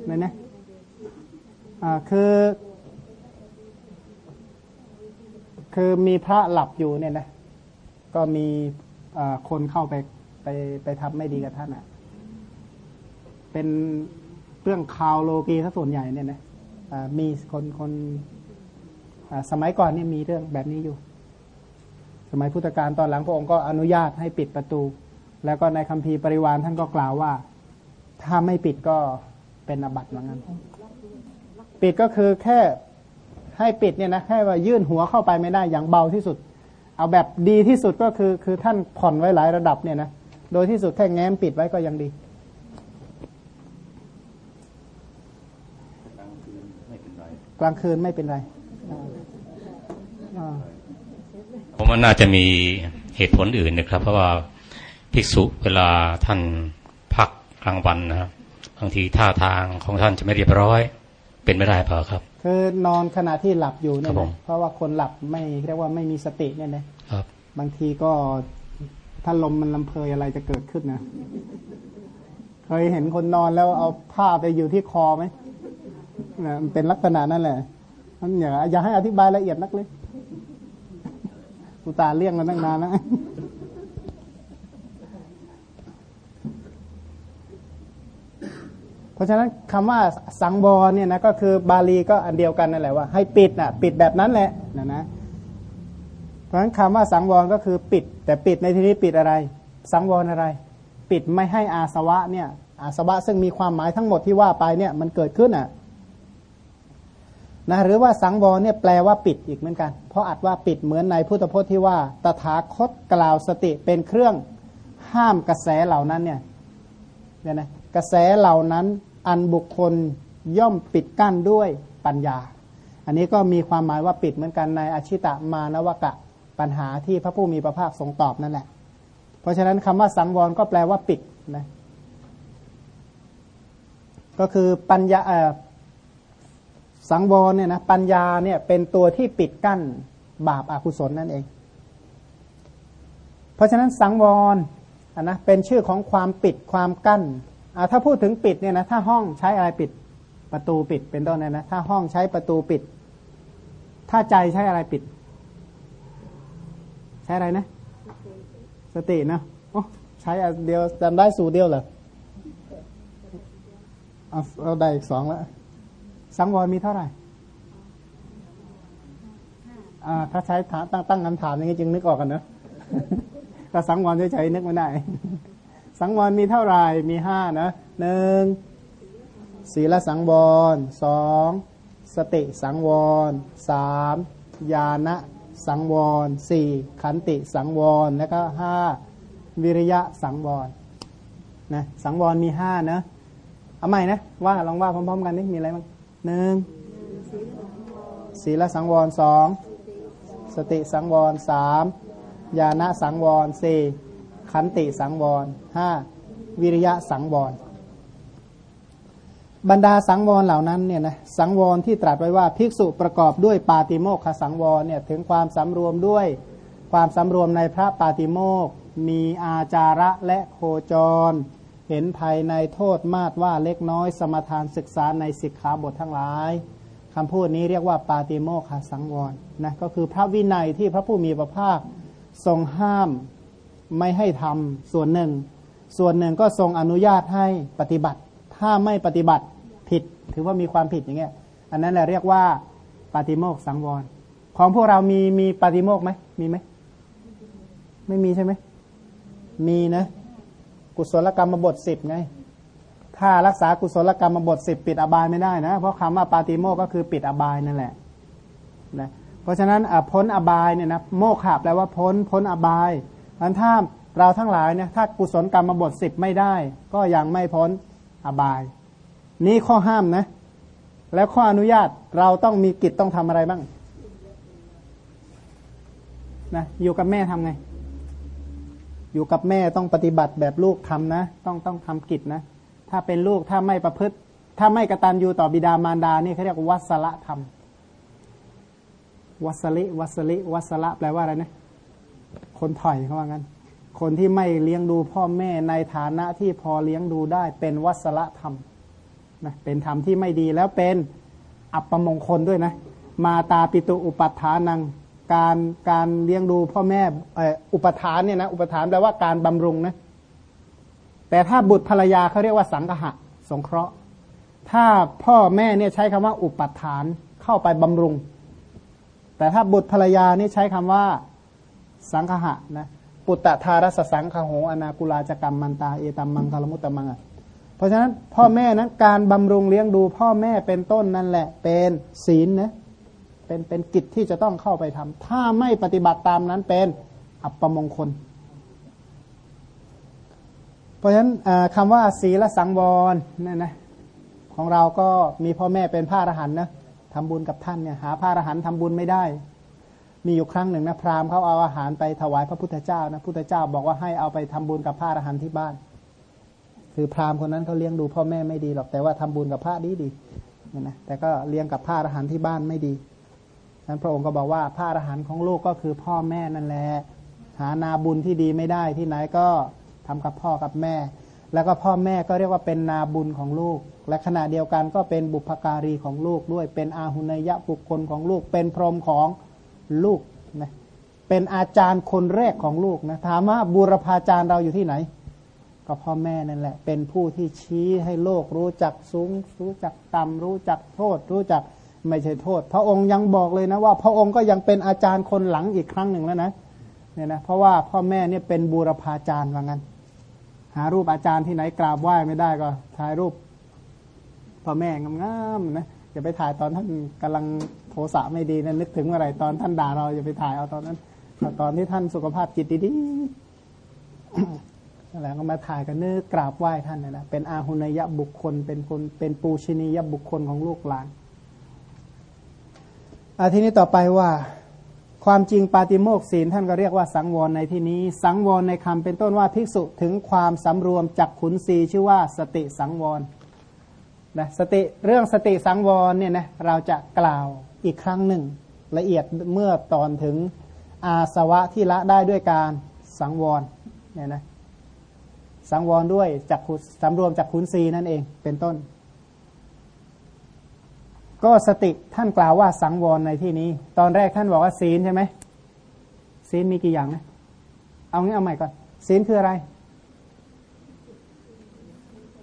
นั่นนะ คือ คือมีพระหลับอยู่เนี่ยนะ ก็มีคนเข้าไปไปไปทำไม่ดีกับท่านอะ เป็นเรื่องข่าวโลกีถ้าส่วนใหญ่เนี่ยนะมีคนคนสมัยก่อนเนี่ยมีเรื่องแบบนี้อยู่ สมัยพุทธกาลตอนหลังพระองค์ก็อนุญาตให้ปิดประตู แล้วก็ในคัมภีร์ปริวานท่านก็กล่าวว่า ถ้าไม่ปิดก็เป็นอบัติเหมือนกัน ปิดก็คือแค่ให้ปิดเนี่ยนะแค่ว่ายื่นหัวเข้าไปไม่ได้อย่างเบาที่สุด เอาแบบดีที่สุดก็คือคือท่านผ่อนไว้หลายระดับเนี่ยนะโดยที่สุดแค่แง้มปิดไว้ก็ยังดีกลางคืนไม่เป็นไรผมว่าน่าจะมีเหตุผลอื่นนะครับ เพราะว่าภิกษุเวลาท่านพักกลางวันนะครับบางทีท่าทางของท่านจะไม่เรียบร้อย เป็นไม่ได้เปล่าครับ คือนอนขณะที่หลับอยู่เนี่ยเพราะว่าคนหลับไม่เรียกว่าไม่มีสติเนี่ยนะครับ บางทีก็ถ้าลมมันลำเพยอะไรจะเกิดขึ้นนะเคยเห็นคนนอนแล้วเอาผ้าไปอยู่ที่คอไหมนะมันเป็นลักษณะนั่นแหละมันอย่าอย่าให้อธิบายละเอียดนักเลยกูตาเลี่ยงมาตั้งนานแล้ ราะฉะนั้นคำว่าสังวรเนี่ยนะก็คือบาลีก็อันเดียวกันนั่นแหละว่าให้ปิดนะ่ะปิดแบบนั้นแหละนะนะเพราะฉะนั้นคำว่าสังวรก็คือปิด แต่ปิดในที่นี้ปิดอะไร สังวรอะไร ปิดไม่ให้อาสวะเนี่ยอาสวะซึ่งมีความหมายทั้งหมดที่ว่าไปเนี่ยมันเกิดขึ้นอะนะหรือว่าสังวรเนี่ยแปลว่าปิดอีกเหมือนกัน เพราะอัดว่าปิดเหมือนในพุทธพจน์ที่ว่า ตถาคตกล่าวสติเป็นเครื่องห้ามกระแสเหล่านั้นเนี่ยเนี่ยนะกระแสเหล่านั้น อันบุคคลย่อมปิดกั้นด้วยปัญญา อันนี้ก็มีความหมายว่าปิดเหมือนกันในอชิตะมานวกะปัญหาที่พระผู้มีพระภาคทรงตอบนั่นแหละ เพราะฉะนั้นคำว่าสังวรก็แปลว่าปิดนะก็คือปัญญาสังวรเนี่ยนะปัญญาเนี่ยเป็นตัวที่ปิดกั้นบาปอาคุศลนั่นเอง เพราะฉะนั้นสังวรนะเป็นชื่อของความปิดความกั้น ถ้าพูดถึงปิดเนี่ยนะถ้าห้องใช้อะไรปิดประตูปิดเป็นต้นนี่ยนะถ้าห้องใช้ประตูปิด ถ้าใจใช้อะไรปิด ใช้อะไรนะ สตินะโอ้ใช้เดียวจำได้สูตรเดียวเหรอเอาเอาได้อีกสองแล้วสังวรมีเท่าไหร่อ่าถ้าใช้ตั้งตั้งคำถามอย่างนี้จึงนึกออกกันเนอะถ้าสังวรเฉยๆนึกไม่ได้ สังวรมีเท่าไหร่มีห้านะหนึ่งศีลสังวรสองสติสังวรสามญาณสังวรสี่ขันติสังวรแล้วก็ห้าวิริยะสังวรนะสังวรมีห้านะเอาใหม่นะว่าลองว่าพร้อมๆกันนี่มีอะไรบ้างหนึ่งศีลสังวรสองสติสังวรสามญาณสังวรสี่ ขันติสังวรห้าวิริยะสังวร บรรดาสังวรเหล่านั้นเนี่ยนะสังวรที่ตรัสไว้ว่าภิกษุประกอบด้วยปาติโมกขสังวรเนี่ยถึงความสำรวมด้วยความสำรวมในพระปาติโมกมีอาจาระและโคจร เห็นภายในโทษมาตว่าเล็กน้อยสมทานศึกษาในสิกขาบททั้งหลายคำพูดนี้เรียกว่าปาติโมกขสังวรนะก็คือพระวินัยที่พระผู้มีพระภาคทรงห้าม ไม่ให้ทำส่วนหนึ่ง ส่วนหนึ่งก็ทรงอนุญาตให้ปฏิบัติ ถ้าไม่ปฏิบัติผิด ถือว่ามีความผิดอย่างเงี้ย อันนั้นแหละเรียกว่าปาติโมกสังวร ของพวกเรามีมีปาติโมกไหมมีไหมไม่มีใช่ไหมมีนะ กุศลกรรมบทสิบไงถ้ารักษากุศลกรรมบทสิบปิดอบายไม่ได้นะ เพราะคำว่าปาติโมกก็คือปิดอบายนั่นแหละนะเพราะฉะนั้นพ้นอบายเนี่ยนะโมฆะแปลว่าพ้นพ้นอบาย อันถ้าเราทั้งหลายเนี่ยถ้ากุศลกรรมบทสิบไม่ได้ ก็ยังไม่พ้นอบาย นี่ข้อห้ามนะ แล้วข้ออนุญาตเราต้องมีกิจต้องทำอะไรบ้างนะอยู่กับแม่ทำไง อยู่กับแม่ต้องปฏิบัติแบบลูกทำนะ ต้องต้องทำกิจนะ ถ้าเป็นลูกถ้าไม่ประพฤติ ถ้าไม่กระตันอยู่ต่อบิดามารดานี่เขาเรียกวัสละธรรมวัสลิวัสลิวัสละแปลว่าอะไรนะ คนถอยเขาว่างั้น คนที่ไม่เลี้ยงดูพ่อแม่ในฐานะที่พอเลี้ยงดูได้เป็นวัสละธรรมนะเป็นธรรมที่ไม่ดีแล้วเป็นอัปมงคลด้วยนะ มาตาปิตุอุปัฏฐานังการการเลี้ยงดูพ่อแม่อุปทานเนี่ยนะอุปทานแปลว่าการบำรุงนะแต่ถ้าบุตรภรรยาเขาเรียกว่าสังหะ สงเคราะห์ ถ้าพ่อแม่เนี่ยใช้คำว่าอุปัฏฐานเข้าไปบำรุง แต่ถ้าบุตรภรรยานี่ใช้คำว่า สังคหะนะปุตตะทารสสังคโหอนากุลาจกรรมมันตาเอตัมมังคารมุตตมังอะเพราะฉะนั้นพ่อแม่นั้นการบำรุงเลี้ยงดูพ่อแม่เป็นต้นนั่นแหละ เป็นศีลนะเป็นเป็นกิจที่จะต้องเข้าไปทำถ้าไม่ปฏิบัติตามนั้นเป็นอัปมงคล เพราะฉะนั้นคำว่าศีลสังวรนั่นนะของเราก็มีพ่อแม่เป็นพระอรหันต์นะทำบุญกับท่านเนี่ยหาพระอรหันต์ทำบุญไม่ได้ มีอยู่ครั้งหนึ่งนะพราหมณ์เขาเอาอาหารไปถวายพระพุทธเจ้านะพุทธเจ้าบอกว่าให้เอาไปทำบุญกับพระอรหันต์ที่บ้าน คือพราหมณ์คนนั้นเขาเลี้ยงดูพ่อแม่ไม่ดีหรอกแต่ว่าทำบุญกับพระดีดีนะแต่ก็เลี้ยงกับพระอรหันต์ที่บ้านไม่ดีนั้นพระองค์ก็บอกว่าพระอรหันต์ของลูกก็คือพ่อแม่นั่นแหละหานาบุญที่ดีไม่ได้ที่ไหนก็ทำกับพ่อกับแม่ แล้วก็พ่อแม่ก็เรียกว่าเป็นนาบุญของลูก และขณะเดียวกันก็เป็นบุพการีของลูกด้วยเป็นอาหุนยะบุคคลของลูกเป็นพรหมของ ลูกนะเป็นอาจารย์คนแรกของลูกนะถามว่าบูรพาจารย์เราอยู่ที่ไหน ก็พ่อแม่นั่นแหละ เป็นผู้ที่ชี้ให้โลกรู้จักสูง รู้จักต่ำรู้จักโทษ รู้จักไม่ใช่โทษ พระองค์ยังบอกเลยนะว่า พระองค์ก็ยังเป็นอาจารย์คนหลังอีกครั้งหนึ่งแล้วนะเนี่ยนะเพราะว่าพ่อแม่เนี่ยเป็นบูรพาจารย์ว่างั้น หารูปอาจารย์ที่ไหนกราบไหว้ไม่ได้ก็ถ่ายรูปพ่อแม่งามๆนะ อย่าไปถ่ายตอนท่านกำลังโทสะไม่ดีนะนึกถึงเมื่อไรตอนท่านด่าเราอย่าไปถ่ายเอาตอนนั้นตอนที่ท่านสุขภาพจิตดีๆแหละก็มาถ่ายกันนึกกราบไหว้ท่านนะเป็นอาหุนยบุคคล เป็นคนเป็นปูชนียบุคคลของลูกหลานอาทีนี้ต่อไปว่าความจริงปาติโมกศีลท่านก็เรียกว่าสังวรในที่นี้ สังวรในคำเป็นต้นว่าภิกษุถึงความสำรวมจักขุนศีชื่อว่าสติสังวร นะสติเรื่องสติสังวรเนี่ยนะเราจะกล่าวอีกครั้งหนึ่ง ละเอียดเมื่อตอนถึงอาสวะที่ละได้ด้วยการสังวรเนี่ยนะสังวรด้วยจักขุสำรวมจากขุนศีนั่นเองเป็นต้น ก็สติท่านกล่าวว่าสังวรในที่นี้ ตอนแรกท่านบอกว่าศีลใช่ไหมศีลมีกี่อย่างนะเอางี้เอาใหม่ก่อนศีลคืออะไร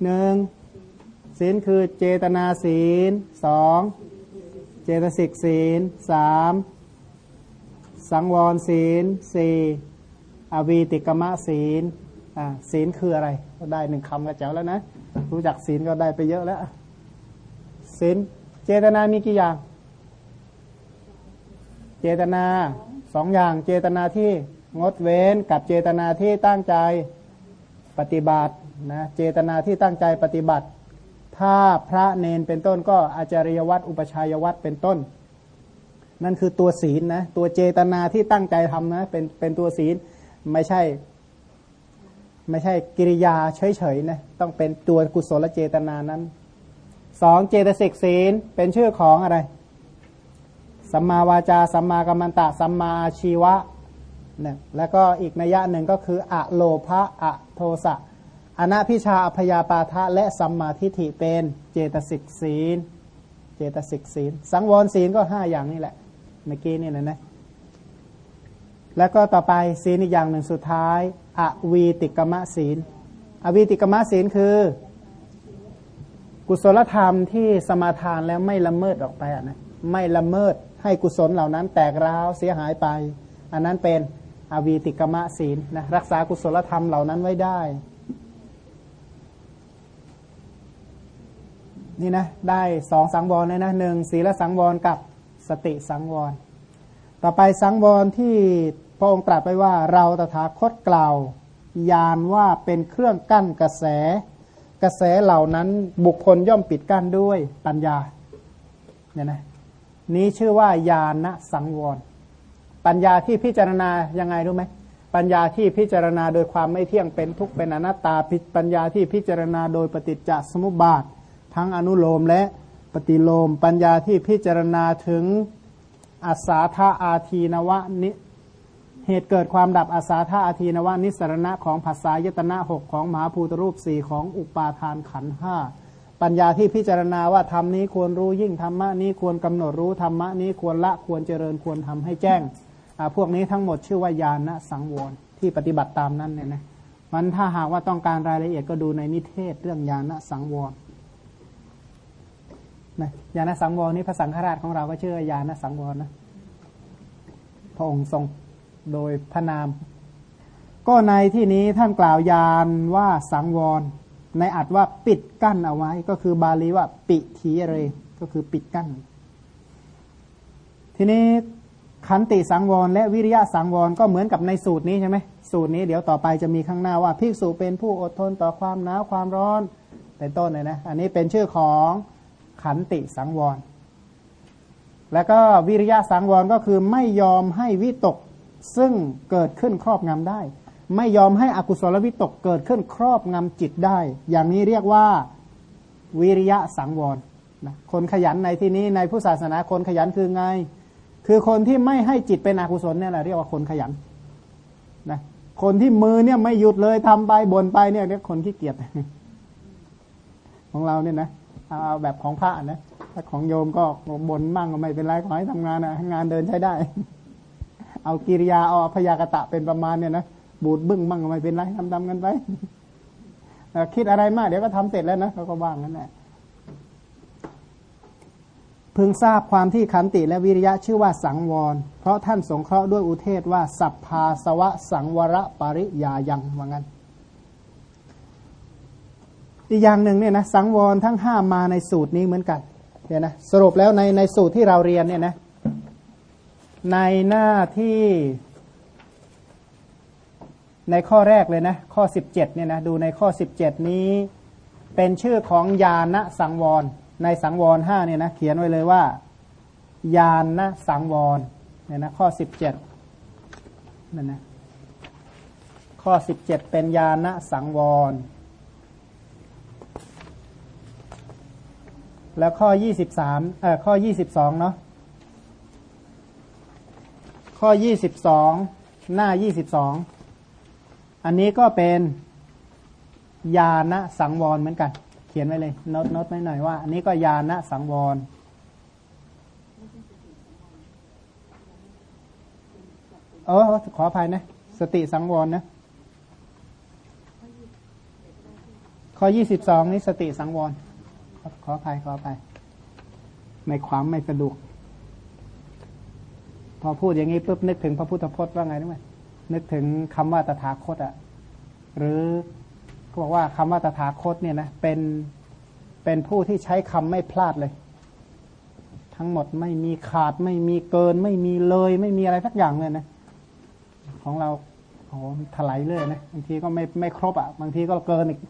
หนึ่ง ศีลคือเจตนาศีลสองเจตสิกศีลสามสังวรศีลสี่อวีติกมะศีลอ่าศีลคืออะไร ก็ได้หนึ่งคำก็เจ๋วแล้วนะ รู้จักศีลก็ได้ไปเยอะแล้วศีลเจตนามีกี่อย่าง เจตนาสองอย่างเจตนาที่งดเว้นกับเจตนาที่ตั้งใจปฏิบัตินะเจตนาที่ตั้งใจปฏิบัติ ถ้าพระเนนเป็นต้นก็อาจารยวัตรอุปชัยวัตรเป็นต้น นั่นคือตัวศีลนะ ตัวเจตนาที่ตั้งใจทำนะ เป็นเป็นตัวศีลไม่ใช่ ไม่ใช่กิริยาเฉยๆนะต้องเป็นตัวกุศลเจตนานั้นสองเจตสิกศีลเป็นชื่อของอะไรสัมมาวาจาสัมมากัมมันตะสัมมาอาชีวะนะแล้วก็อีกนัยยะหนึ่งก็คือ อะโลภะอะโทสะ อนาพิชาอพยาปาทะและสัมมาทิฏฐิเป็นเจตสิกศีล เจตสิกศีล สังวรศีลก็ห้าอย่างนี่แหละ เมื่อกี้นี่นะนะ แล้วก็ต่อไปศีลอีกอย่างหนึ่งสุดท้าย อวีติกมะศีล อวีติกมะศีลคือ กุศลธรรมที่สมาทานแล้วไม่ละเมิดออกไปอะนะไม่ละเมิดให้กุศลเหล่านั้นแตกร้าวเสียหายไป อันนั้นเป็นอวีติกมะศีลนะรักษากุศลธรรมเหล่านั้นไว้ได้ นี่นะได้สองสังวรเลยนะหนึ่งศีลสังวรกับสติสังวร ต่อไปสังวรที่พระองค์ตรัสไปว่าเราตถาคตกล่าวยานว่าเป็นเครื่องกั้นกระแส กระแสเหล่านั้นบุคคลย่อมปิดกั้นด้วยปัญญาเนี่ยนะนี้ชื่อว่าญาณสังวร ปัญญาที่พิจารณายังไงรู้ไหมปัญญาที่พิจารณาโดยความไม่เที่ยงเป็นทุกข์เป็นอนัตตาปัญญาที่พิจารณาโดยปฏิจจสมุปบาท ทั้งอนุโลมและปฏิโลม ปัญญาที่พิจารณาถึงอาสาธาอาทีนวะนิเหตุเกิดความดับอาสาธาอาทีนวะนิสรณะของภาษายตนะหกของมหาภูตรูปสี่ของอุปาทานขันห้าปัญญาที่พิจารณาว่าธรรมนี้ควรรู้ยิ่งธรรมะนี้ควรกำหนดรู้ธรรมะนี้ควรละควรเจริญควรทำให้แจ้งพวกนี้ทั้งหมดชื่อว่าญาณสังวรที่ปฏิบัติตามนั้นเนี่ยนะมันถ้าหากว่าต้องการรายละเอียดก็ดูในนิเทศเรื่องญาณสังวร นะญาณสังวรนี่พระสังฆราชของเราก็ชื่อญาณสังวรนะพระองค์ทรงโดยพระนาม ก็ในที่นี้ท่านกล่าวยานว่าสังวร ในอัดว่าปิดกั้นเอาไว้ ก็คือบาลีว่าปิทีเรก็คือปิดกั้น ทีนี้ขันติสังวรและวิริยะสังวรก็เหมือนกับในสูตรนี้ใช่ไหมสูตรนี้เดี๋ยวต่อไปจะมีข้างหน้าว่าภิกษุเป็นผู้อดทนต่อความหนาวความร้อนเป็นต้นเลยนะ อันนี้เป็นชื่อของ ขันติสังวร แล้วก็วิริยะสังวรก็คือไม่ยอมให้วิตกซึ่งเกิดขึ้นครอบงำได้ ไม่ยอมให้อกุศลวิตกเกิดขึ้นครอบงำจิตได้ อย่างนี้เรียกว่าวิริยะสังวรนะคนขยันในที่นี้ในผู้ศาสนาคนขยันคือไง คือคนที่ไม่ให้จิตเป็นอกุศลเนี่ยแหละเรียกว่าคนขยันนะคนที่มือเนี่ยไม่หยุดเลยทำไปบ่นไปเนี่ยเรียกคนขี้เกียจของเราเนี่ยนะ เอาแบบของพระนะถ้าของโยมก็บนมั่งก็ไม่เป็นไรขอให้ทำงานนะงานเดินใช้ได้ เอากิริยาเอาพยากตะเป็นประมาณเนี่ยนะบูดบึ้งมั่งก็ไม่เป็นไรทำดำกันไปคิดอะไรมากเดี๋ยวก็ทำเสร็จแล้วนะเขาก็ว่างนั่นแหละพึงทราบความที่ขันติและวิริยะชื่อว่าสังวร เพราะท่านสงเคราะห์ด้วยอุเทศว่า สัพพาสวะสังวรปริยายังว่างั้น อีกอย่างหนึ่งเนี่ยนะสังวรทั้งห้ามาในสูตรนี้เหมือนกันเนี่ยนะสรุปแล้วในในสูตรที่เราเรียนเนี่ยนะในหน้าที่ในข้อแรกเลยนะข้อสิบเจ็ดเนี่ยนะดูในข้อสิบเจ็ดนี้เป็นชื่อของยาณสังวร ในสังวรห้าเนี่ยนะเขียนไว้เลยว่า ยาณสังวรเนี่ยนะข้อสิบเจ็ดนั่นนะข้อสิบเจ็ดเป็นยาณสังวร แล้วข้อยี่สิบสามเอ่อข้อยี่สิบสองเนาะข้อยี่สิบสองหน้ายี่สิบสองอันนี้ก็เป็นยาณสังวรเหมือนกัน เขียนไว้เลยโน้ตโน้ตไว้หน่อยว่า อันนี้ก็ยาณสังวรเออขออภัยนะ สติสังวรนะข้อยี่สิบสองนี้สติสังวร ขออภัยขออภัยในความไม่สะดวก พอพูดอย่างนี้ปุ๊บนึกถึงพระพุทธพจน์ว่าไงรู้ไหมนึกถึงคำว่าตถาคตอะหรือเขาบอกว่าคำว่าตถาคตเนี่ยนะเป็นเป็นผู้ที่ใช้คำไม่พลาดเลย ทั้งหมดไม่มีขาดไม่มีเกิน ไม่มีเลย ไม่มีอะไรสักอย่างเลยนะของเราโอ้ถลายเลยนะบางทีก็ไม่ไม่ครบอะ่ะบางทีก็เกินอีก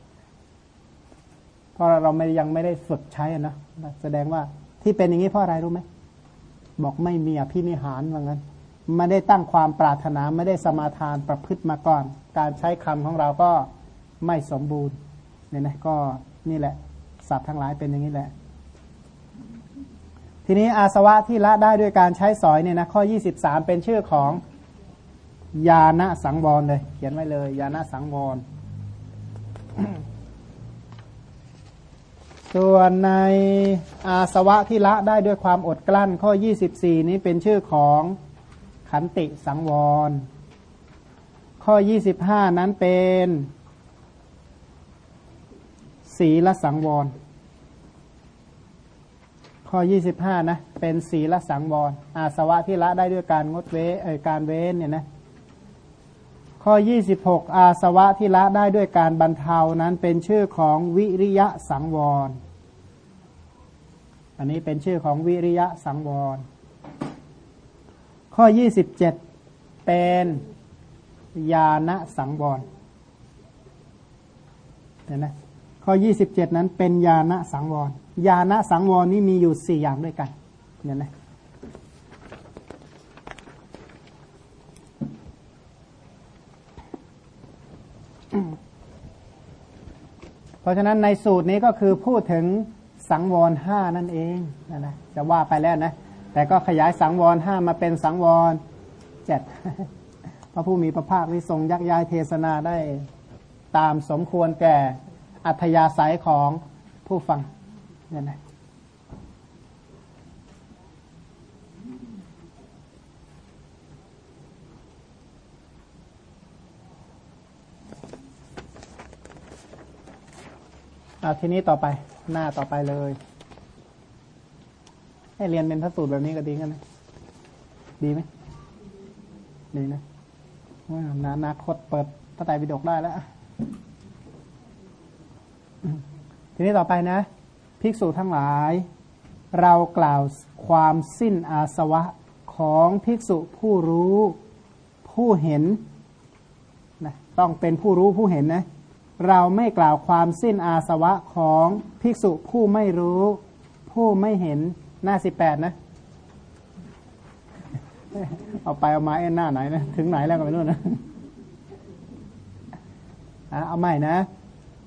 เพราะเราไม่ยังไม่ได้ฝึกใช้นะแสดงว่าที่เป็นอย่างนี้เพราะอะไรรู้ไหมบอกไม่มีอภินิหารว่างั้นไม่ได้ตั้งความปรารถนาไม่ได้สมาทานประพฤติมาก่อน การใช้คำของเราก็ไม่สมบูรณ์เนี่ยนะก็นี่แหละสัตว์ทั้งหลายเป็นอย่างนี้แหละ ทีนี้อาสวะที่ละได้ด้วยการใช้สอยเนี่ยนะข้อ 23 เป็นชื่อของยาณสังวรเลย เขียนไว้เลย ยาณสังวร ส่วนในอาสวะที่ละได้ด้วยความอดกลั้นข้อ 24 นี้เป็นชื่อของขันติสังวร ข้อ 25 นั้นเป็น ศีลสังวร ข้อ 25 นะ เป็นศีลสังวร อาสวะที่ละได้ด้วยการงดเว้เอการเว้นเนี่ยนะข้อ 26 อาสวะที่ละได้ด้วยการบรรเทานั้นเป็นชื่อของวิริยะสังวร อันนี้เป็นชื่อของวิริยะสังวร ข้อ 27 เป็นญาณสังวรเห็นไหมข้อ 27 นั้นเป็นญาณสังวรญาณสังวรนี้มีอยู่สี่อย่างด้วยกันเนี่ยนะเพราะฉะนั้นในสูตรนี้ก็คือพูดถึง สังวรห้านั่นเองนะนะจะว่าไปแล้วนะ แต่ก็ขยายสังวรห้ามาเป็นสังวรเจ็ดพระผู้มีพระภาคที่ทรงยักย้ายเทศนาได้ตามสมควรแก่อัธยาศัยของผู้ฟังเนี่ยนะเอาทีนี้ต่อไป หน้าต่อไปเลย ให้เรียนเป็นพระสูตรแบบนี้ก็ดีกันนะดีไหมดีนะว่านานาคตเปิดพระไตรปิฎกได้แล้วทีนี้ต่อไปนะ ภิกษุทั้งหลาย เรากล่าวความสิ้นอาสวะของภิกษุผู้รู้ผู้เห็นนะต้องเป็นผู้รู้ผู้เห็นนะ เราไม่กล่าวความสิ้นอาสวะของภิกษุผู้ไม่รู้ ผู้ไม่เห็นหน้าสิบแปดนะ เอาไปเอามาเอ็นหน้าไหนนะ ถึงไหนแล้วก็ไม่รู้นะเอาใหม่นะ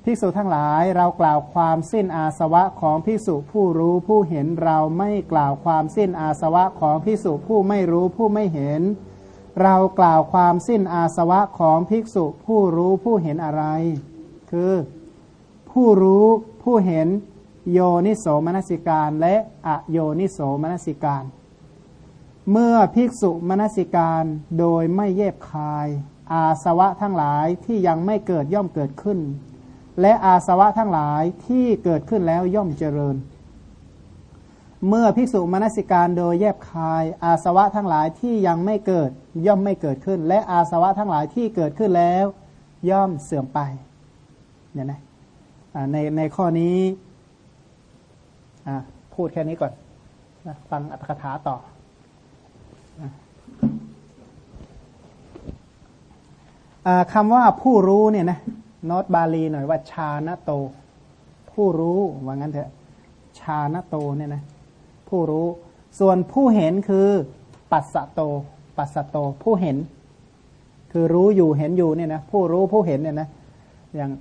ภิกษุทั้งหลายเรากล่าวความสิ้นอาสวะของภิกษุผู้รู้ผู้เห็นเราไม่กล่าวความสิ้นอาสวะของภิกษุผู้ไม่รู้ผู้ไม่เห็น เรากล่าวความสิ้นอาสวะของภิกษุผู้รู้ผู้เห็นอะไร คือผู้รู้ผู้เห็นโยนิโสมนสิการและอโยนิโสมนสิการ เมื่อภิกษุมนสิการโดยไม่เย็บคาย อาสวะทั้งหลายที่ยังไม่เกิดย่อมเกิดขึ้น และอาสวะทั้งหลายที่เกิดขึ้นแล้วย่อมเจริญ เมื่อภิกษุมนสิการโดยแยบคาย อาสวะทั้งหลายที่ยังไม่เกิดย่อมไม่เกิดขึ้น และอาสวะทั้งหลายที่เกิดขึ้นแล้ว ย่อมเสื่อมไป เนี่ยนะในในข้อนี้พูดแค่นี้ก่อนนะฟังอัตถกถาต่อ คำว่าผู้รู้เนี่ยนะโนตบาลีหน่อยว่าชาณโต ผู้รู้ว่างั้นเถอะชาณโตเนี่ยนะผู้รู้ส่วนผู้เห็นคือปัสสะโต ปัสสะโต ผู้เห็น คือรู้อยู่เห็นอยู่เนี่ยนะผู้รู้ผู้เห็นเนี่ยนะอย่าง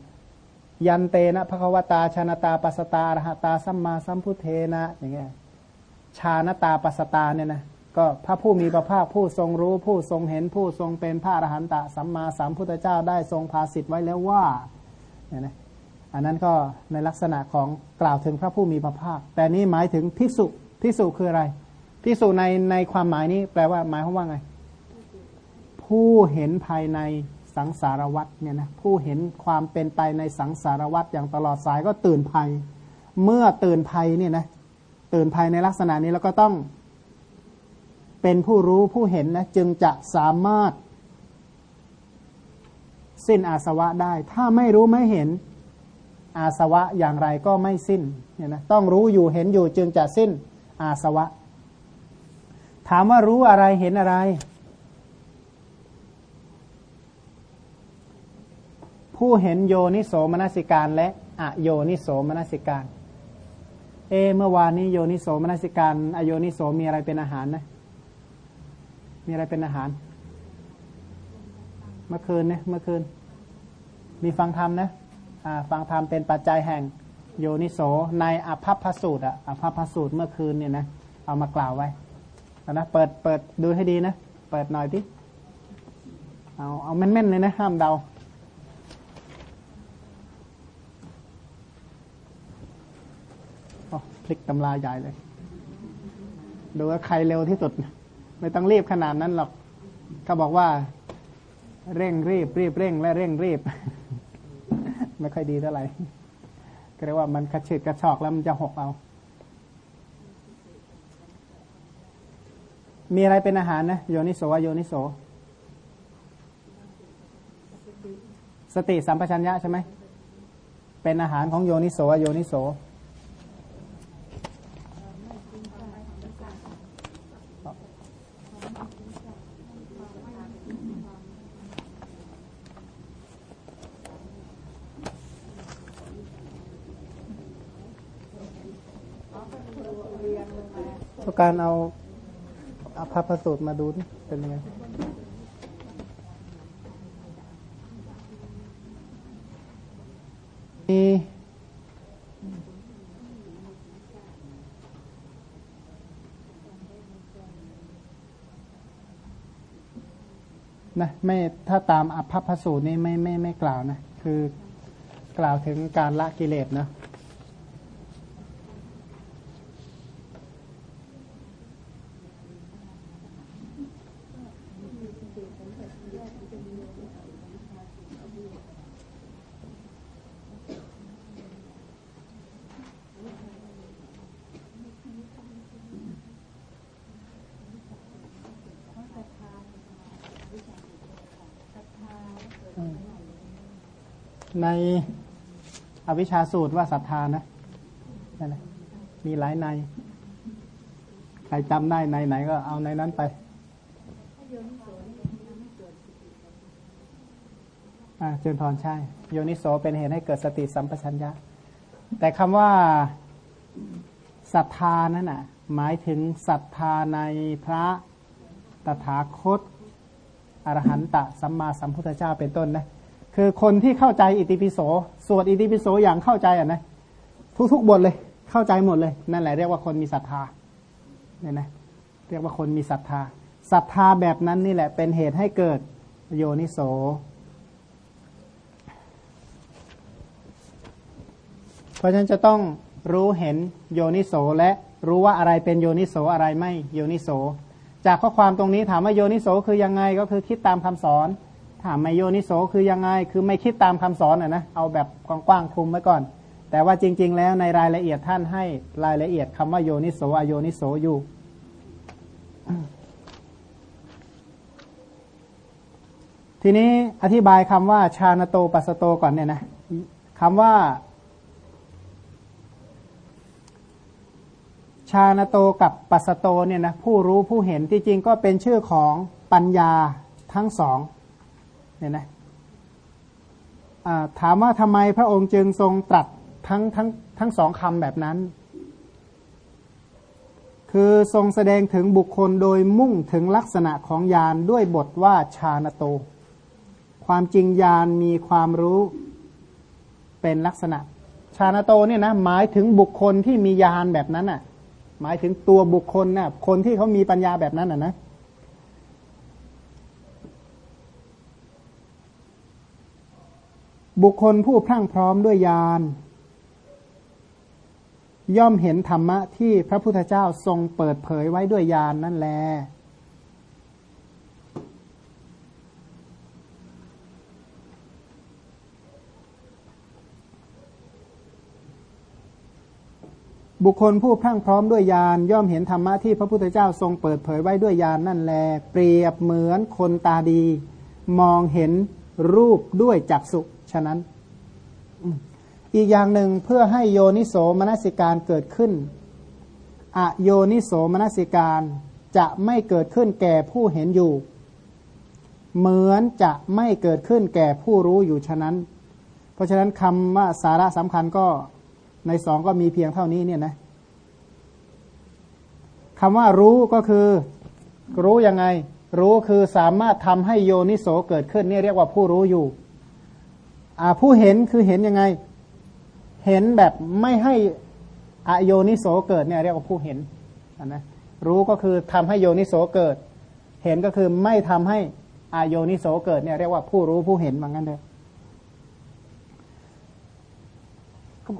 ยันเตนะภควตาชาณตาปัสตารหตาสัมมาสัมพุเทนะอย่างเงี้ยชาณตาปัสตาเนี่ยนะก็พระผู้มีพระภาคผู้ทรงรู้ผู้ทรงเห็นผู้ทรงเป็นพระอรหันตะสัมมาสัมพุทธเจ้าได้ทรงภาสิทธิ์ไว้แล้วว่าเนี่ยนะอันนั้นก็ในลักษณะของกล่าวถึงพระผู้มีพระภาค แต่นี้หมายถึงภิกษุภิกษุคืออะไรภิกษุในในความหมายนี้แปลว่าหมายความว่าไง ผู้เห็นภายใน สังสารวัตเนี่ยนะผู้เห็นความเป็นไปในสังสารวัตอย่างตลอดสายก็ตื่นภัย เมื่อตื่นภัยเนี่ยนะตื่นภัยในลักษณะนี้แล้วก็ต้อง เป็นผู้รู้ผู้เห็นนะจึงจะสามารถ สิ้นอาสวะได้ ถ้าไม่รู้ไม่เห็นอาสวะอย่างไรก็ไม่สิ้นเนี่ยนะต้องรู้อยู่เห็นอยู่จึงจะสิ้นอาสวะ ถามว่ารู้อะไรเห็นอะไร ผู้เห็นโยนิโสมนสิการและอโยนิโสมนสิการ เอ เมื่อวานนี้โยนิโสมนสิการ อโยนิโสมีอะไรเป็นอาหารนะ มีอะไรเป็นอาหาร เมื่อคืนนี่ยเมื่อคืน มีฟังธรรมนะฟังธรรมเป็นปัจจัยแห่ง โยนิโสในอภัพพสูตรอะอภัพพสูตรเมื่อคืนเนี่ยนะเอามากล่าวไว้นะเปิดเปิดดูให้ดีนะ เปิดหน่อยดิเอาเอาแม่นๆเลยนะห้ามเดาพ ลิกตำราใหญ่เลย ดูว่าใครเร็วที่สุด ไม่ต้องรีบขนาดนั้นหรอกเขาบอกว่า เร่งรีบรีบเร่ง และเร่งรีบ ไม่ค่อยดีเท่าไหร่ก็เรียกว่ามันกระฉดกระชอกแล้วมันจะหกเอา มีอะไรเป็นอาหารนะ โยนิโสวโยนิโส สติสัมปชัญญะใช่ไหม เป็นอาหารของโยนิโสวโยนิโส การเอาอภาพสูตรมาดูนี่เป็นยังไงมีนะไม่ถ้าตามอภัพสูตรนี่ไม่ไม่ไม่กล่าวนะ คือกล่าวถึงการละกิเลสนะ ในอวิชชาสูตรว่าศรัทธานะนั่นแหละมีหลายใน ใครจำได้ในไหนก็เอาในนั้นไปอ่าเจนพรใช่ โยนิโสเป็นเหตุให้เกิดสติสัมปชัญญะ แต่คำว่าศรัทธานั่นน่ะ หมายถึงศรัทธาในพระตถาคตอรหันตะสัมมาสัมพุทธเจ้าเป็นต้นนะ คือคนที่เข้าใจอิติปิโสสวดอิติปิโสอย่างเข้าใจอะนะทุกๆบทเลยเข้าใจหมดเลย นั่นแหละเรียกว่าคนมีศรัทธาเนี่ยนะเรียกว่าคนมีศรัทธาศรัทธาแบบนั้นนี่แหละเป็นเหตุให้เกิดโยนิโสเพราะฉะนั้นจะต้องรู้เห็นโยนิโสและรู้ว่าอะไรเป็นโยนิโสอะไรไม่โยนิโส จากข้อความตรงนี้ถามว่าโยนิโสคือยังไงก็คือคิดตามคำสอน ถามไมโยนิโสคือยังไง คือไม่คิดตามคำสอนอะนะ เอาแบบกว้างๆคุมไว้ก่อน แต่ว่าจริง ๆ แล้วในรายละเอียดท่านให้รายละเอียดคำว่าโยนิโสอโยนิโสอยู่ทีนี้อธิบายคำว่าชาณโตปัสโตก่อนเนี่ยนะคำว่า ชาณโตกับปัสโตเนี่ยนะผู้รู้ผู้เห็นที่จริงก็เป็นชื่อของปัญญาทั้งสอง เนี่ยนะถามว่าทำไมพระองค์จึงทรงตรัสทั้งทั้งทั้งสองคำแบบนั้น คือทรงแสดงถึงบุคคลโดยมุ่งถึงลักษณะของยานด้วยบทว่าชาณโต ความจริงยานมีความรู้เป็นลักษณะ ชาณโตเนี่ยนะหมายถึงบุคคลที่มียานแบบนั้นอะ หมายถึงตัวบุคคลนะ่ะคนที่เขามีปัญญาแบบนั้นอะนะ บุคคลผู้พรั่งพร้อมด้วยญาณย่อมเห็นธรรมะที่พระพุทธเจ้าทรงเปิดเผยไว้ด้วยญาณนนั่นแล บุคคลผู้พรั่งพร้อมด้วยญาณย่อมเห็นธรรมะที่พระพุทธเจ้าทรงเปิดเผยไว้ด้วยญาณนนั่นแล เปรียบเหมือนคนตาดี มองเห็นรูปด้วยจักสุ ฉะนั้นอีกอย่างหนึ่งเพื่อให้โยนิโสมนสิการเกิดขึ้น อโยนิโสมนสิการจะไม่เกิดขึ้นแก่ผู้เห็นอยู่ เหมือนจะไม่เกิดขึ้นแก่ผู้รู้อยู่ฉะนั้น เพราะฉะนั้นคำว่าสาระสำคัญก็ในสองก็มีเพียงเท่านี้เนี่ยนะคำว่ารู้ก็คือ รู้ยังไง รู้คือสามารถทำให้โยนิโสเกิดขึ้นนี่เรียกว่าผู้รู้อยู่ ผู้เห็นคือเห็นยังไง เห็นแบบไม่ให้อโยนิโสเกิดเนี่ยเรียกว่าผู้เห็นนะรู้ก็คือทำให้โยนิโสเกิด เห็นก็คือไม่ทำให้อโยนิโสเกิดเนี่ยเรียกว่าผู้รู้ผู้เห็นเหมือนกันเลย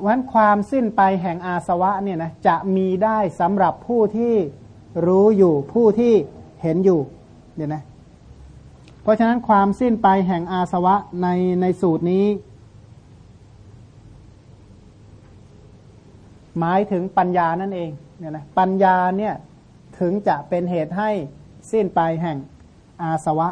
วันความสิ้นไปแห่งอาสวะเนี่ยนะจะมีได้สำหรับผู้ที่รู้อยู่ผู้ที่เห็นอยู่เนี่ยนะ ราะฉะนั้นความสิ้นไปแห่งอาสวะในในสูตรนี้ หมายถึงปัญญานั่นเองเนี่ยนะปัญญาเนี่ยถึงจะเป็นเหตุให้สิ้นไปแห่งอาสวะ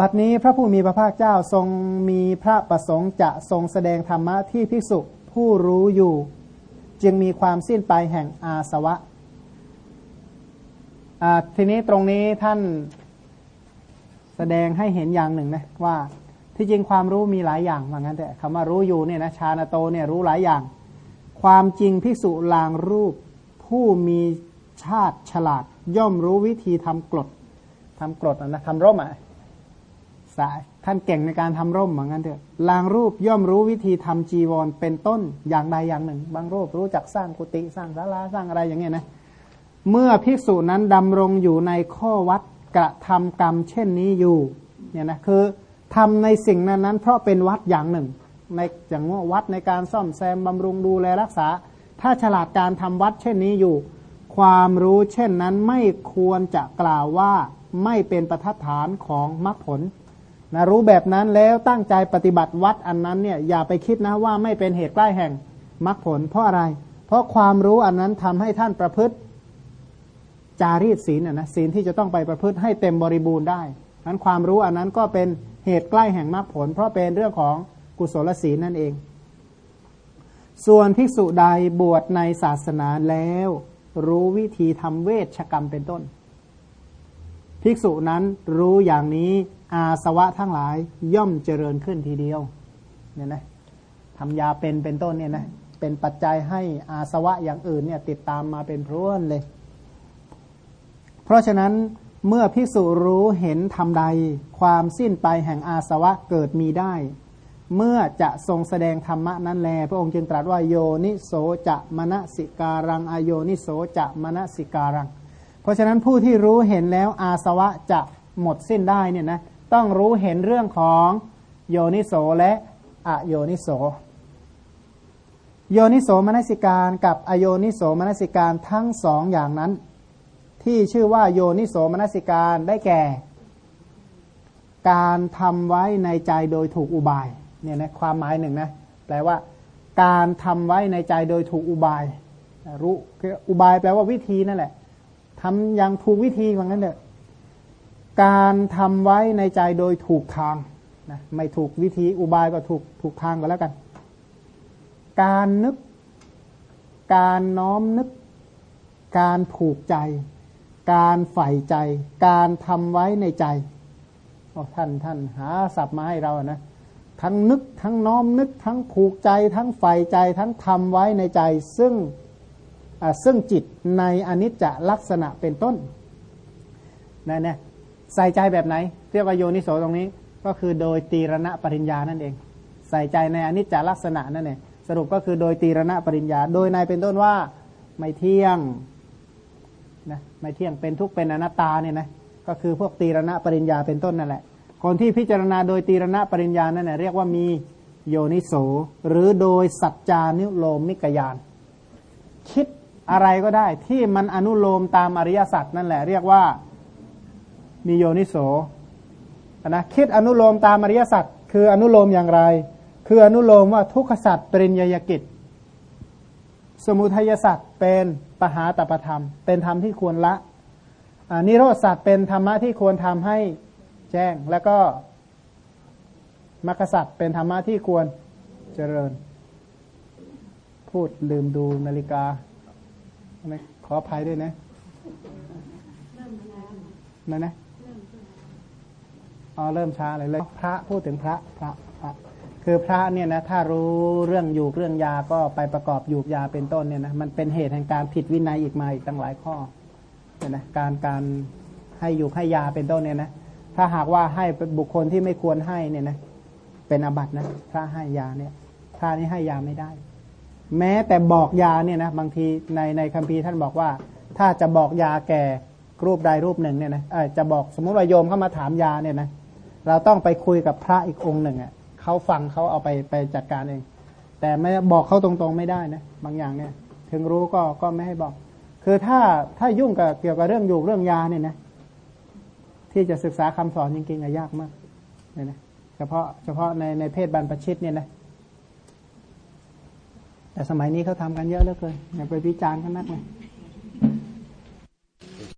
บัดนี้พระผู้มีพระภาคเจ้าทรงมีพระประสงค์จะทรงแสดงธรรมะที่ภิกษุผู้รู้อยู่ จึงมีความสิ้นไปแห่งอาสวะ ทีนี้ตรงนี้ท่านแสดงให้เห็นอย่างหนึ่งนะว่าที่จริงความรู้มีหลายอย่างว่างั้นแต่คำว่ารู้อยู่เนี่ยนะชาณโตเนี่ยรู้หลายอย่าง ความจริงภิกษุลางรูป ผู้มีชาติฉลาด ย่อมรู้วิธีทำกรดทำกรดนะทำร่มอะสายท่านเก่งในการทำร่มเหมือนกันเถอะลางรูปย่อมรู้วิธีทำจีวรเป็นต้นอย่างใดอย่างหนึ่ง บางรูปรู้จักสร้างกุฏิสร้างศาลาสร้างอะไรอย่างเงี้ยนะ เมื่อภิกษุนั้นดำรงอยู่ในข้อวัดกระทำกรรมเช่นนี้อยู่เนี่ยนะคือทำในสิ่งนั้นนั้น เพราะเป็นวัดอย่างหนึ่ง ในอย่างว่าวัดในการซ่อมแซมบำรุงดูแลรักษา ถ้าฉลาดการทำวัดเช่นนี้อยู่ ความรู้เช่นนั้นไม่ควรจะกล่าวว่าไม่เป็นประทัดฐานของมรรคผลนะรู้แบบนั้นแล้วตั้งใจปฏิบัติวัดอันนั้นเนี่ยอย่าไปคิดนะว่าไม่เป็นเหตุใกล้แห่งมรรคผล เพราะอะไร เพราะความรู้อันนั้นทำให้ท่านประพฤติ จารีตศีลนะศีลที่จะต้องไปประพฤติให้เต็มบริบูรณ์ได้นั้นความรู้อันนั้นก็เป็นเหตุใกล้แห่งมรรคผล เพราะเป็นเรื่องของกุศลศีลนั่นเอง ส่วนภิกษุใดบวชในศาสนาแล้ว รู้วิธีทำเวชกรรมเป็นต้น ภิกษุนั้นรู้อย่างนี้อาสวะทั้งหลายย่อมเจริญขึ้นทีเดียวเนี่ยนะทำยาเป็นเป็นต้นเนี่ยนะเป็นปัจจัยให้อาสวะอย่างอื่นเนี่ยติดตามมาเป็นพรวนเลย เพราะฉะนั้นเมื่อพิสูรู้เห็นทำใด ความสิ้นไปแห่งอาสวะเกิดมีได้ เมื่อจะทรงแสดงธรรมะนั้นแล พระองค์จึงตรัสว่าโยนิโสจะมณสิการังอโยนิโสจะมณสิการัง เพราะฉะนั้นผู้ที่รู้เห็นแล้วอาสวะจะหมดสิ้นได้เนี่ยนะต้องรู้เห็นเรื่องของโยนิโสและอโยนิโส โยนิโสมนสิการกับอโยนิโสมนสิการทั้งสองอย่างนั้น ที่ชื่อว่าโยนิโสมนสิการได้แก่ การทำไว้ในใจโดยถูกอุบายเนี่ยนะความหมายหนึ่งนะแปลว่า การทำไว้ในใจโดยถูกอุบายรู้อุบายแปลว่าวิธีนั่นแหละทำอย่างถูกวิธีว่างั้นเถอะการทำไว้ในใจโดยถูกทางนะไม่ถูกวิธีอุบายก็ถูกถูกทางก็แล้วกัน การนึก การน้อมนึก การผูกใจ การใฝ่ใจ การทำไว้ในใจโอ้ท่านท่านหาศัพท์มาให้เรานะ ทั้งนึกทั้งน้อมนึกทั้งผูกใจ ทั้งใฝ่ใจทั้งทำไว้ในใจ ซึ่งซึ่งจิตในอนิจจลักษณะเป็นต้นนั่นเนี่ยใส่ใจแบบไหน เรียกว่าโยนิโสตรงนี้ ก็คือโดยตีรณะปริญญานั่นเอง ใส่ใจในอนิจจลักษณะนั่นเองสรุปก็คือโดยตีรณะปริญญา โดยในเป็นต้นว่าไม่เที่ยง นะไม่เที่ยงเป็นทุกเป็นอนัตตาเนี่ยนะก็คือพวกตีรณะปริญญาเป็นต้นนั่นแหละ คนที่พิจารณาโดยตีรณะปริญญานั่นแหละเรียกว่ามีโยนิโสหรือโดยสัจจานุโลมมิกยาน คิดอะไรก็ได้ที่มันอนุโลมตามอริยสัจนั่นแหละ เรียกว่ามีโยนิโสนะคิดอนุโลมตามอริยสัจคืออนุโลมอย่างไร คืออนุโลมว่าทุกขสัจปริญญยกิจ สมุทัยสัจเป็น ปหาตประธรรม เป็นธรรมที่ควรละนิโรธสัจเป็นธรรมะที่ควรทำให้แจ้ง แล้วก็มรรคสัจเป็นธรรมะที่ควรเจริญ พูดลืมดูนาฬิกา ขออภัยด้วยนะนั่นนะอ๋อเริ่มช้าเลยเลยพระพูดถึงพระพระ คือพระเนี่ยนะถ้ารู้เรื่องยูกเรื่องยาก็ไปประกอบยูกยาเป็นต้นเนี่ยนะมันเป็นเหตุแห่งการผิดวินัยอีกมาอีกตั้งหลายข้อเนี่ยนะการการให้ยูกให้ยาเป็นต้นเนี่ยนะถ้าหากว่าให้บุคคลที่ไม่ควรให้เนี่ยนะเป็นอบัตินะพระให้ยาเนี่ยพระนี่ให้ยาไม่ได้ แม้แต่บอกยาเนี่ยนะบางทีในในคัมภีร์ท่านบอกว่า ถ้าจะบอกยาแก่รูปใดรูปหนึ่งเนี่ยนะจะบอกสมมติว่าโยมเข้ามาถามยาเนี่ยนะเราต้องไปคุยกับพระอีกองค์หนึ่งอะ เขาฟังเขาเอาไปไปจัดการเอง แต่ไม่บอกเขาตรงๆไม่ได้นะบางอย่างเนี่ย ถึงรู้ก็ก็ไม่ให้บอก คือถ้าถ้ายุ่งกับเกี่ยวกับเรื่องอยู่เรื่องยาเนี่ยนะที่จะศึกษาคำสอนจริงๆอะยากมากเนี่ยนะเฉพาะเฉพาะในในเพศบรรพชิตเนี่ยนะแต่สมัยนี้เขาทำกันเยอะเหลือเกินอย่าไปวิจารณ์เขานักเลย